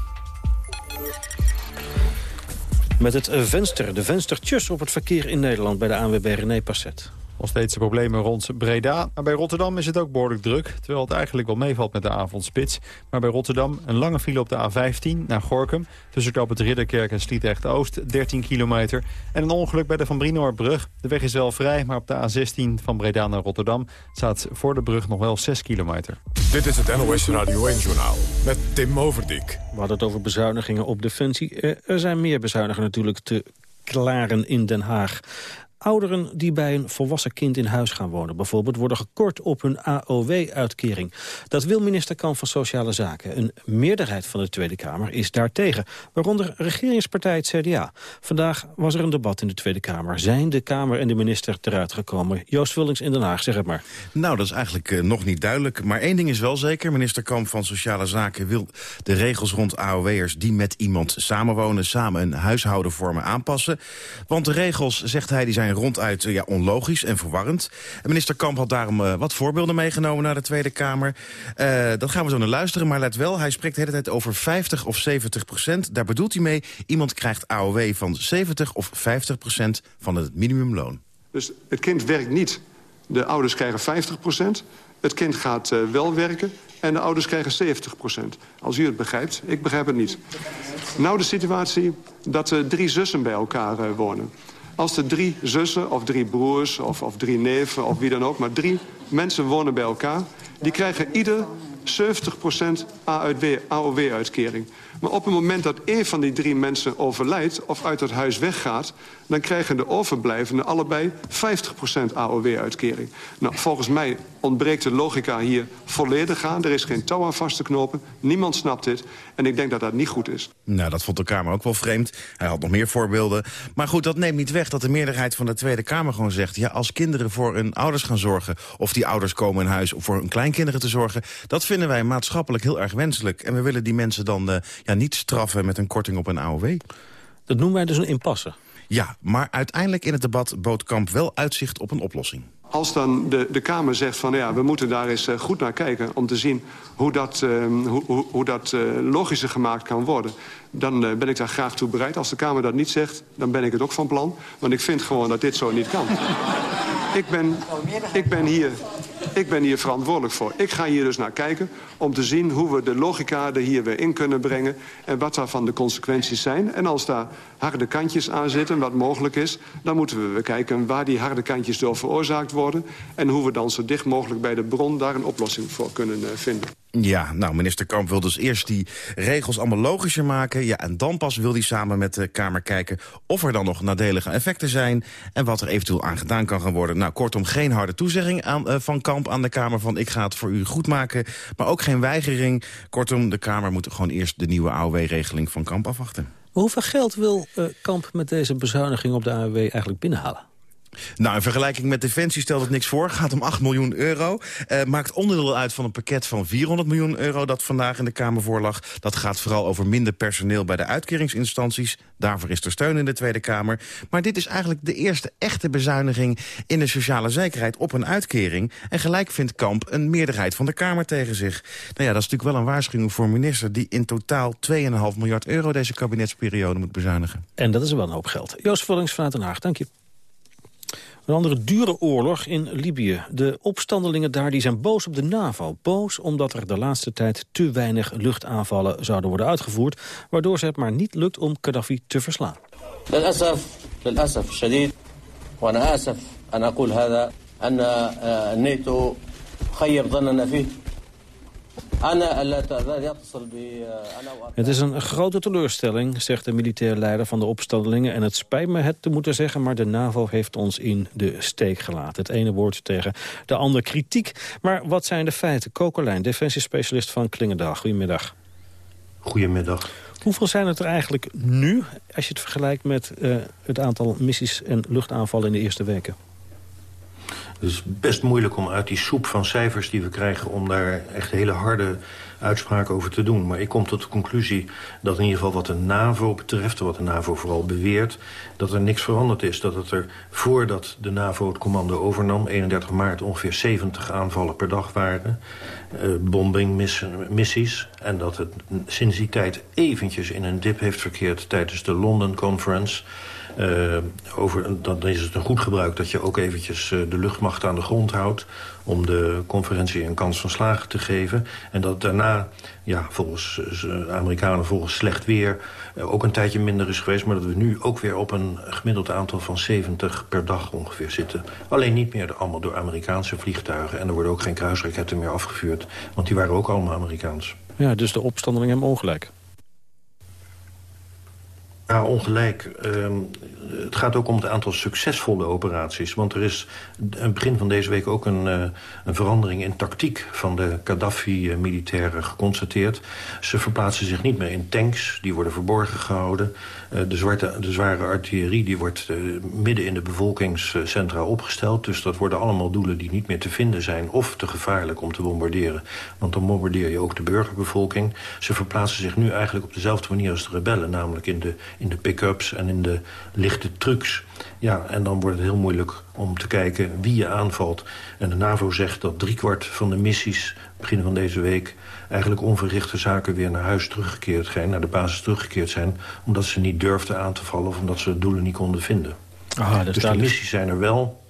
Met het venster, de venstertjes op het verkeer in Nederland... bij de ANWB René Passet. Nog steeds de problemen rond Breda. Maar bij Rotterdam is het ook behoorlijk druk. Terwijl het eigenlijk wel meevalt met de avondspits. Maar bij Rotterdam een lange file op de A15 naar Gorkum. Tussen op het Ridderkerk en Sliedrecht-Oost, 13 kilometer. En een ongeluk bij de Van Brienoordbrug. De weg is wel vrij, maar op de A16 van Breda naar Rotterdam... staat voor de brug nog wel 6 kilometer. Dit is het NOS Radio 1-journaal met Tim Overdijk. We hadden het over bezuinigingen op Defensie. Er zijn meer bezuinigen natuurlijk te klaren in Den Haag. Ouderen die bij een volwassen kind in huis gaan wonen... bijvoorbeeld worden gekort op hun AOW-uitkering. Dat wil minister Kamp van Sociale Zaken. Een meerderheid van de Tweede Kamer is daartegen. Waaronder regeringspartij het CDA. Vandaag was er een debat in de Tweede Kamer. Zijn de Kamer en de minister eruit gekomen? Joost Vullings in Den Haag, zeg het maar. Nou, dat is eigenlijk uh, nog niet duidelijk. Maar één ding is wel zeker. Minister Kamp van Sociale Zaken wil de regels rond AOW'ers... die met iemand samenwonen, samen een huishouden vormen aanpassen. Want de regels, zegt hij, die zijn ronduit ja, onlogisch en verwarrend. En minister Kamp had daarom uh, wat voorbeelden meegenomen naar de Tweede Kamer. Uh, dat gaan we zo naar luisteren, maar let wel, hij spreekt de hele tijd over 50 of 70 procent. Daar bedoelt hij mee, iemand krijgt AOW van 70 of 50 procent van het minimumloon. Dus het kind werkt niet. De ouders krijgen 50 procent. Het kind gaat wel werken en de ouders krijgen 70 procent. Als u het begrijpt, ik begrijp het niet. Nou de situatie dat uh, drie zussen bij elkaar wonen. Als er drie zussen of drie broers of, of drie neven of wie dan ook... maar drie mensen wonen bij elkaar... die krijgen ieder 70% AOW-uitkering. Maar op het moment dat één van die drie mensen overlijdt... of uit het huis weggaat... dan krijgen de overblijvenden allebei 50% AOW-uitkering. Nou, volgens mij ontbreekt de logica hier volledig aan. Er is geen touw aan vast te knopen. Niemand snapt dit. En ik denk dat dat niet goed is. Nou, dat vond de Kamer ook wel vreemd. Hij had nog meer voorbeelden. Maar goed, dat neemt niet weg dat de meerderheid van de Tweede Kamer gewoon zegt... ja, als kinderen voor hun ouders gaan zorgen... of die ouders komen in huis om voor hun kleinkinderen te zorgen... dat vinden wij maatschappelijk heel erg wenselijk. En we willen die mensen dan uh, ja, niet straffen met een korting op een AOW. Dat noemen wij dus een impasse. Ja, maar uiteindelijk in het debat bood Kamp wel uitzicht op een oplossing. Als dan de, de Kamer zegt van ja, we moeten daar eens uh, goed naar kijken... om te zien hoe dat, uh, hoe, hoe, hoe dat uh, logischer gemaakt kan worden... dan ben ik daar graag toe bereid. Als de Kamer dat niet zegt, dan ben ik het ook van plan. Want ik vind gewoon dat dit zo niet kan. ik, ben, ik ben hier Ik ben hier verantwoordelijk voor. Ik ga hier dus naar kijken om te zien hoe we de logica er hier weer in kunnen brengen... en wat daarvan de consequenties zijn. En als daar harde kantjes aan zitten, wat mogelijk is... dan moeten we kijken waar die harde kantjes door veroorzaakt worden... en hoe we dan zo dicht mogelijk bij de bron daar een oplossing voor kunnen eh, vinden. Ja, nou, minister Kamp wil dus eerst die regels allemaal logischer maken. Ja, en dan pas wil hij samen met de Kamer kijken of er dan nog nadelige effecten zijn... en wat er eventueel aan gedaan kan gaan worden. Nou, kortom, geen harde toezegging aan, uh, van Kamp aan de Kamer van... ik ga het voor u goed maken, maar ook geen weigering. Kortom, de Kamer moet gewoon eerst de nieuwe AOW-regeling van Kamp afwachten. hoeveel geld wil uh, Kamp met deze bezuiniging op de AOW eigenlijk binnenhalen? Nou, in vergelijking met Defensie stelt het niks voor. Gaat om 8 miljoen euro. Uh, maakt onderdeel uit van een pakket van 400 miljoen euro... dat vandaag in de Kamer voorlag. Dat gaat vooral over minder personeel bij de uitkeringsinstanties. Daarvoor is er steun in de Tweede Kamer. Maar dit is eigenlijk de eerste echte bezuiniging... in de sociale zekerheid op een uitkering. En gelijk vindt Kamp een meerderheid van de Kamer tegen zich. Nou ja, dat is natuurlijk wel een waarschuwing voor een minister... die in totaal 2,5 miljard euro deze kabinetsperiode moet bezuinigen. En dat is wel een hoop geld. Joost Vullings vanuit Den Haag, dank je. Een andere dure oorlog in Libië. De opstandelingen daar die zijn boos op de NAVO. Boos omdat er de laatste tijd te weinig luchtaanvallen zouden worden uitgevoerd... waardoor het maar niet lukt om Gaddafi te verslaan. Het is een grote teleurstelling, zegt de militair leider van de opstandelingen. En het spijt me het te moeten zeggen, maar de NAVO heeft ons in de steek gelaten. Het ene woord tegen de andere kritiek. Maar wat zijn de feiten? Kokolijn, defensiespecialist van Klingendaal. Goedemiddag. Goedemiddag. Hoeveel zijn het er eigenlijk nu, als je het vergelijkt met uh, het aantal missies en luchtaanvallen in de eerste weken? Het is best moeilijk om uit die soep van cijfers die we krijgen... om daar echt hele harde uitspraken over te doen. Maar ik kom tot de conclusie dat in ieder geval wat de NAVO betreft... wat de NAVO vooral beweert, dat er niks veranderd is. Dat het er voordat de NAVO het commando overnam... 31 maart ongeveer 70 aanvallen per dag waren. Uh, bombingmissies. En dat het sinds die tijd eventjes in een dip heeft verkeerd... tijdens de London Conference... Uh, over, dan is het een goed gebruik dat je ook eventjes uh, de luchtmacht aan de grond houdt... om de conferentie een kans van slagen te geven. En dat daarna, ja, volgens uh, Amerikanen volgens slecht weer... ook een tijdje minder is geweest... maar dat we nu ook weer op een gemiddeld aantal van 70 per dag ongeveer zitten. Alleen niet meer allemaal door Amerikaanse vliegtuigen. En er worden ook geen kruisraketten meer afgevuurd... want die waren ook allemaal Amerikaans. Ja, dus de opstandelingen hebben ongelijk. Ja, ongelijk. Uh, het gaat ook om het aantal succesvolle operaties. Want er is aan begin van deze week ook een, uh, een verandering in tactiek... van de Gaddafi-militairen geconstateerd. Ze verplaatsen zich niet meer in tanks, die worden verborgen gehouden. Uh, de, zwarte, de zware artillerie die wordt uh, midden in de bevolkingscentra opgesteld. Dus dat worden allemaal doelen die niet meer te vinden zijn... of te gevaarlijk om te bombarderen. Want dan bombardeer je ook de burgerbevolking. Ze verplaatsen zich nu eigenlijk op dezelfde manier als de rebellen... namelijk in de in de pick-ups en in de lichte trucks. Ja, en dan wordt het heel moeilijk om te kijken wie je aanvalt. En de NAVO zegt dat driekwart van de missies, begin van deze week... eigenlijk onverrichte zaken weer naar huis teruggekeerd zijn... naar de basis teruggekeerd zijn... omdat ze niet durfden aan te vallen of omdat ze de doelen niet konden vinden. Aha, dus de missies zijn er wel,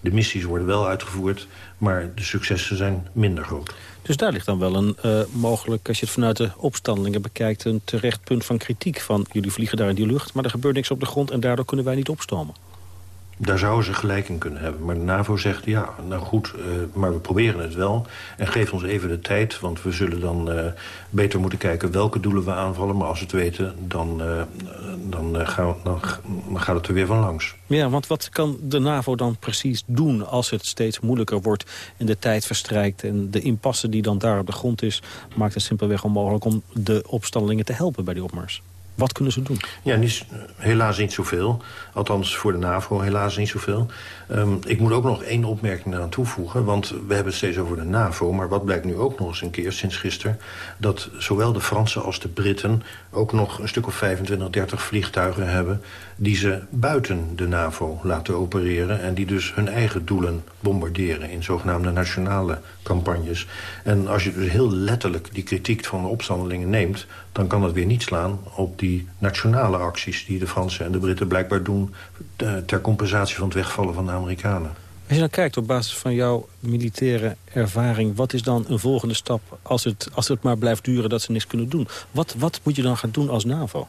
de missies worden wel uitgevoerd... maar de successen zijn minder groot. Dus daar ligt dan wel een uh, mogelijk, als je het vanuit de opstandelingen bekijkt... een terecht punt van kritiek van jullie vliegen daar in die lucht... maar er gebeurt niks op de grond en daardoor kunnen wij niet opstomen. Daar zouden ze gelijk in kunnen hebben. Maar de NAVO zegt, ja, nou goed, uh, maar we proberen het wel. En geef ons even de tijd, want we zullen dan uh, beter moeten kijken... welke doelen we aanvallen. Maar als we het weten, dan, uh, dan, dan, dan gaat het er weer van langs. Ja, want wat kan de NAVO dan precies doen als het steeds moeilijker wordt... en de tijd verstrijkt en de impasse die dan daar op de grond is... maakt het simpelweg onmogelijk om de opstandelingen te helpen bij die opmars? Wat kunnen ze doen? Ja, niet, helaas niet zoveel. Althans voor de NAVO helaas niet zoveel. Um, ik moet ook nog één opmerking eraan toevoegen. Want we hebben het steeds over de NAVO. Maar wat blijkt nu ook nog eens een keer sinds gisteren... dat zowel de Fransen als de Britten ook nog een stuk of 25, 30 vliegtuigen hebben... die ze buiten de NAVO laten opereren... en die dus hun eigen doelen bombarderen in zogenaamde nationale campagnes. En als je dus heel letterlijk die kritiek van de opstandelingen neemt... dan kan dat weer niet slaan op die nationale acties... die de Fransen en de Britten blijkbaar doen... ter compensatie van het wegvallen van de Amerikanen. Als je dan kijkt op basis van jouw militaire ervaring... wat is dan een volgende stap als het, als het maar blijft duren dat ze niks kunnen doen? Wat, wat moet je dan gaan doen als NAVO?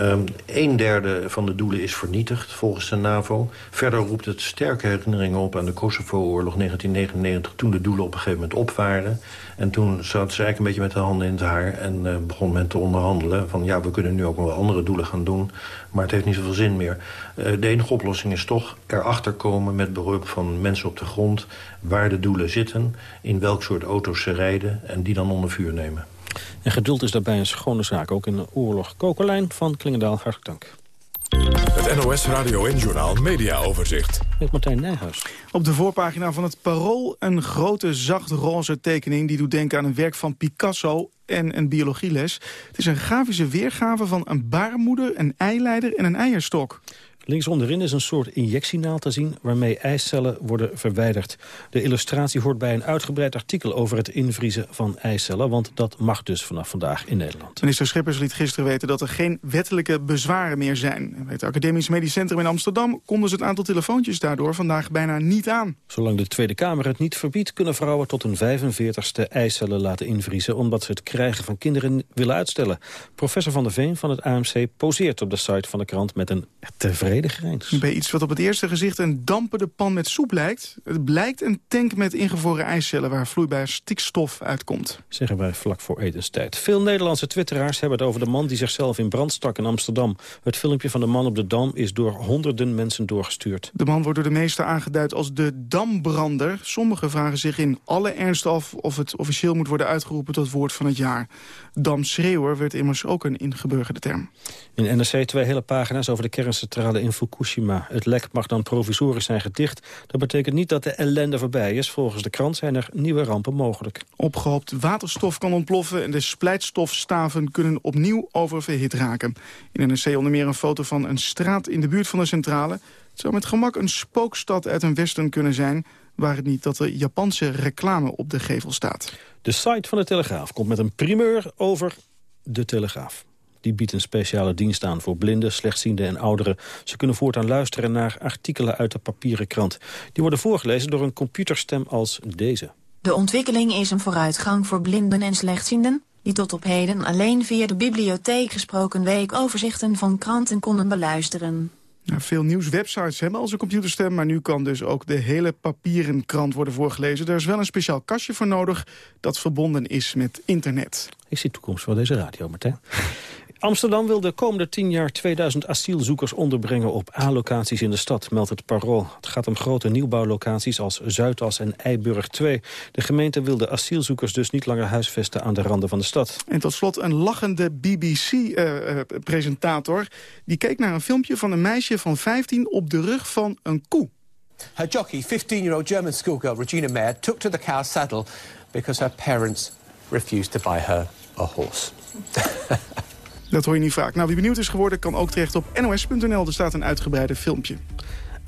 Um, een derde van de doelen is vernietigd, volgens de NAVO. Verder roept het sterke herinneringen op aan de Kosovo-oorlog 1999... toen de doelen op een gegeven moment opvaren. En toen zat ze eigenlijk een beetje met de handen in het haar... en uh, begon men te onderhandelen van... ja, we kunnen nu ook wel andere doelen gaan doen... maar het heeft niet zoveel zin meer. Uh, de enige oplossing is toch erachter komen met behulp van mensen op de grond... waar de doelen zitten, in welk soort auto's ze rijden... en die dan onder vuur nemen. En geduld is daarbij een schone zaak, ook in de oorlog. Kokelijn van Klingendaal, hartelijk dank. Het NOS Radio en Journaal Media Overzicht. Met Martijn Nijhuis. Op de voorpagina van het Parool een grote zacht roze tekening... die doet denken aan een werk van Picasso en een biologieles. Het is een grafische weergave van een baarmoeder, een eileider en een eierstok. Links onderin is een soort injectienaald te zien waarmee eicellen worden verwijderd. De illustratie hoort bij een uitgebreid artikel over het invriezen van eicellen, want dat mag dus vanaf vandaag in Nederland. Minister Schippers liet gisteren weten dat er geen wettelijke bezwaren meer zijn. Bij het Academisch Medisch Centrum in Amsterdam konden ze het aantal telefoontjes daardoor vandaag bijna niet aan. Zolang de Tweede Kamer het niet verbiedt, kunnen vrouwen tot een 45ste eicellen laten invriezen, omdat ze het krijgen van kinderen willen uitstellen. Professor Van der Veen van het AMC poseert op de site van de krant met een tevreden bij iets wat op het eerste gezicht een dampende pan met soep lijkt. Het blijkt een tank met ingevroren ijscellen waar vloeibaar stikstof uitkomt. Zeggen wij vlak voor etenstijd. Veel Nederlandse twitteraars hebben het over de man die zichzelf in brand stak in Amsterdam. Het filmpje van de man op de Dam is door honderden mensen doorgestuurd. De man wordt door de meesten aangeduid als de dambrander. Sommigen vragen zich in alle ernst af of het officieel moet worden uitgeroepen tot woord van het jaar. Damschreeuwer werd immers ook een ingeburgerde term. In NRC twee hele pagina's over de kerncentrale in Fukushima. Het lek mag dan provisorisch zijn gedicht. Dat betekent niet dat de ellende voorbij is. Volgens de krant zijn er nieuwe rampen mogelijk. Opgehoopt waterstof kan ontploffen en de splijtstofstaven kunnen opnieuw oververhit raken. In NRC onder meer een foto van een straat in de buurt van de centrale. Het zou met gemak een spookstad uit een westen kunnen zijn waar het niet dat er Japanse reclame op de gevel staat. De site van de Telegraaf komt met een primeur over de Telegraaf. Die biedt een speciale dienst aan voor blinden, slechtzienden en ouderen. Ze kunnen voortaan luisteren naar artikelen uit de papieren krant. Die worden voorgelezen door een computerstem als deze. De ontwikkeling is een vooruitgang voor blinden en slechtzienden... die tot op heden alleen via de bibliotheek gesproken week overzichten van kranten konden beluisteren. Nou, veel nieuwswebsites hebben al zijn computerstem... maar nu kan dus ook de hele papieren krant worden voorgelezen. Er is wel een speciaal kastje voor nodig dat verbonden is met internet. Ik zie toekomst voor deze radio, Martijn. Amsterdam wil de komende tien jaar 2000 asielzoekers onderbrengen op A-locaties in de stad, meldt het Parool. Het gaat om grote nieuwbouwlocaties als Zuidas en Eiburg 2. De gemeente wil de asielzoekers dus niet langer huisvesten aan de randen van de stad. En tot slot een lachende BBC-presentator. Uh, die keek naar een filmpje van een meisje van 15 op de rug van een koe. Her jockey, 15-year-old German schoolgirl Regina Mayer, took to the cow's saddle because her parents refused to buy her a horse. Dat hoor je niet vaak. Nou, wie benieuwd is geworden, kan ook terecht op nos.nl. Er staat een uitgebreide filmpje.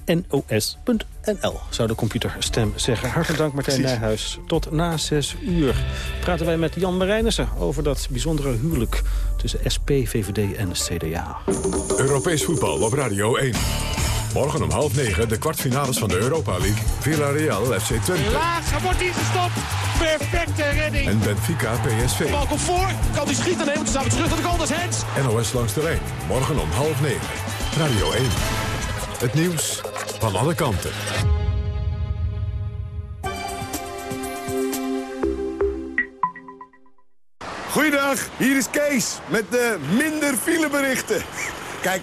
nos.nl, zou de computerstem zeggen. Hartelijk dank Martijn Precies. Nijhuis. Tot na zes uur praten wij met Jan Marijnissen... over dat bijzondere huwelijk tussen SP, VVD en CDA. Europees voetbal op Radio 1. Morgen om half negen de kwartfinales van de Europa League. Villarreal FC Twente. Laag, wordt hij gestopt. Perfecte redding. En Benfica PSV. Bal komt voor. Kan hij schieten? Nee, want staan we terug naar de goal. Dat is Hens. NOS langs de lijn. Morgen om half negen. Radio 1. Het nieuws van alle kanten. Goeiedag, hier is Kees met de minder fileberichten. Kijk,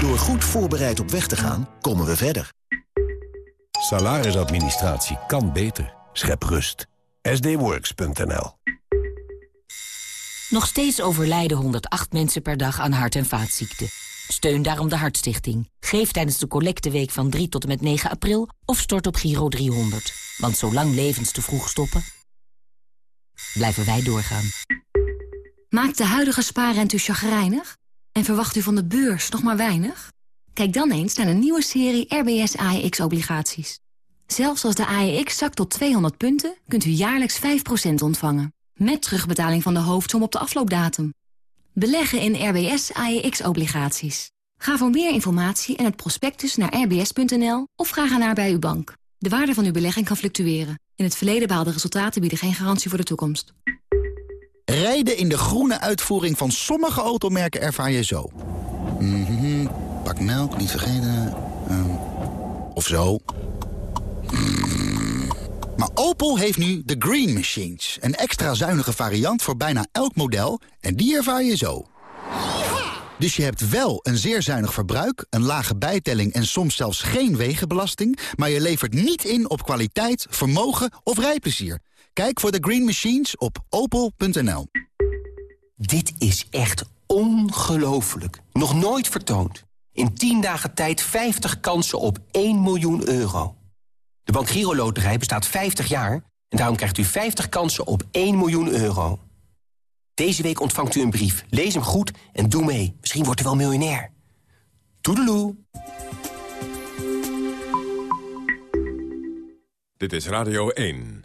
Door goed voorbereid op weg te gaan, komen we verder. Salarisadministratie kan beter. Schep rust. sdworks.nl Nog steeds overlijden 108 mensen per dag aan hart- en vaatziekten. Steun daarom de Hartstichting. Geef tijdens de collecteweek van 3 tot en met 9 april of stort op Giro 300. Want zolang levens te vroeg stoppen, blijven wij doorgaan. Maakt de huidige spaarrente u chagrijnig? En verwacht u van de beurs nog maar weinig? Kijk dan eens naar de nieuwe serie RBS AEX-obligaties. Zelfs als de AEX zakt tot 200 punten, kunt u jaarlijks 5% ontvangen. Met terugbetaling van de hoofdsom op de afloopdatum. Beleggen in RBS AEX-obligaties. Ga voor meer informatie en het prospectus naar rbs.nl of vraag ernaar bij uw bank. De waarde van uw belegging kan fluctueren. In het verleden behaalde resultaten bieden geen garantie voor de toekomst. Rijden in de groene uitvoering van sommige automerken ervaar je zo. Mhm, pak melk, niet vergeten. Ehm, of zo. Mm. Maar Opel heeft nu de Green Machines. Een extra zuinige variant voor bijna elk model. En die ervaar je zo. Dus je hebt wel een zeer zuinig verbruik, een lage bijtelling... en soms zelfs geen wegenbelasting... maar je levert niet in op kwaliteit, vermogen of rijplezier. Kijk voor de Green Machines op opel.nl. Dit is echt ongelooflijk. Nog nooit vertoond. In 10 dagen tijd 50 kansen op 1 miljoen euro. De Bank Giro Loterij bestaat 50 jaar... en daarom krijgt u 50 kansen op 1 miljoen euro. Deze week ontvangt u een brief. Lees hem goed en doe mee. Misschien wordt u wel miljonair. Toedeloe. Dit is Radio 1.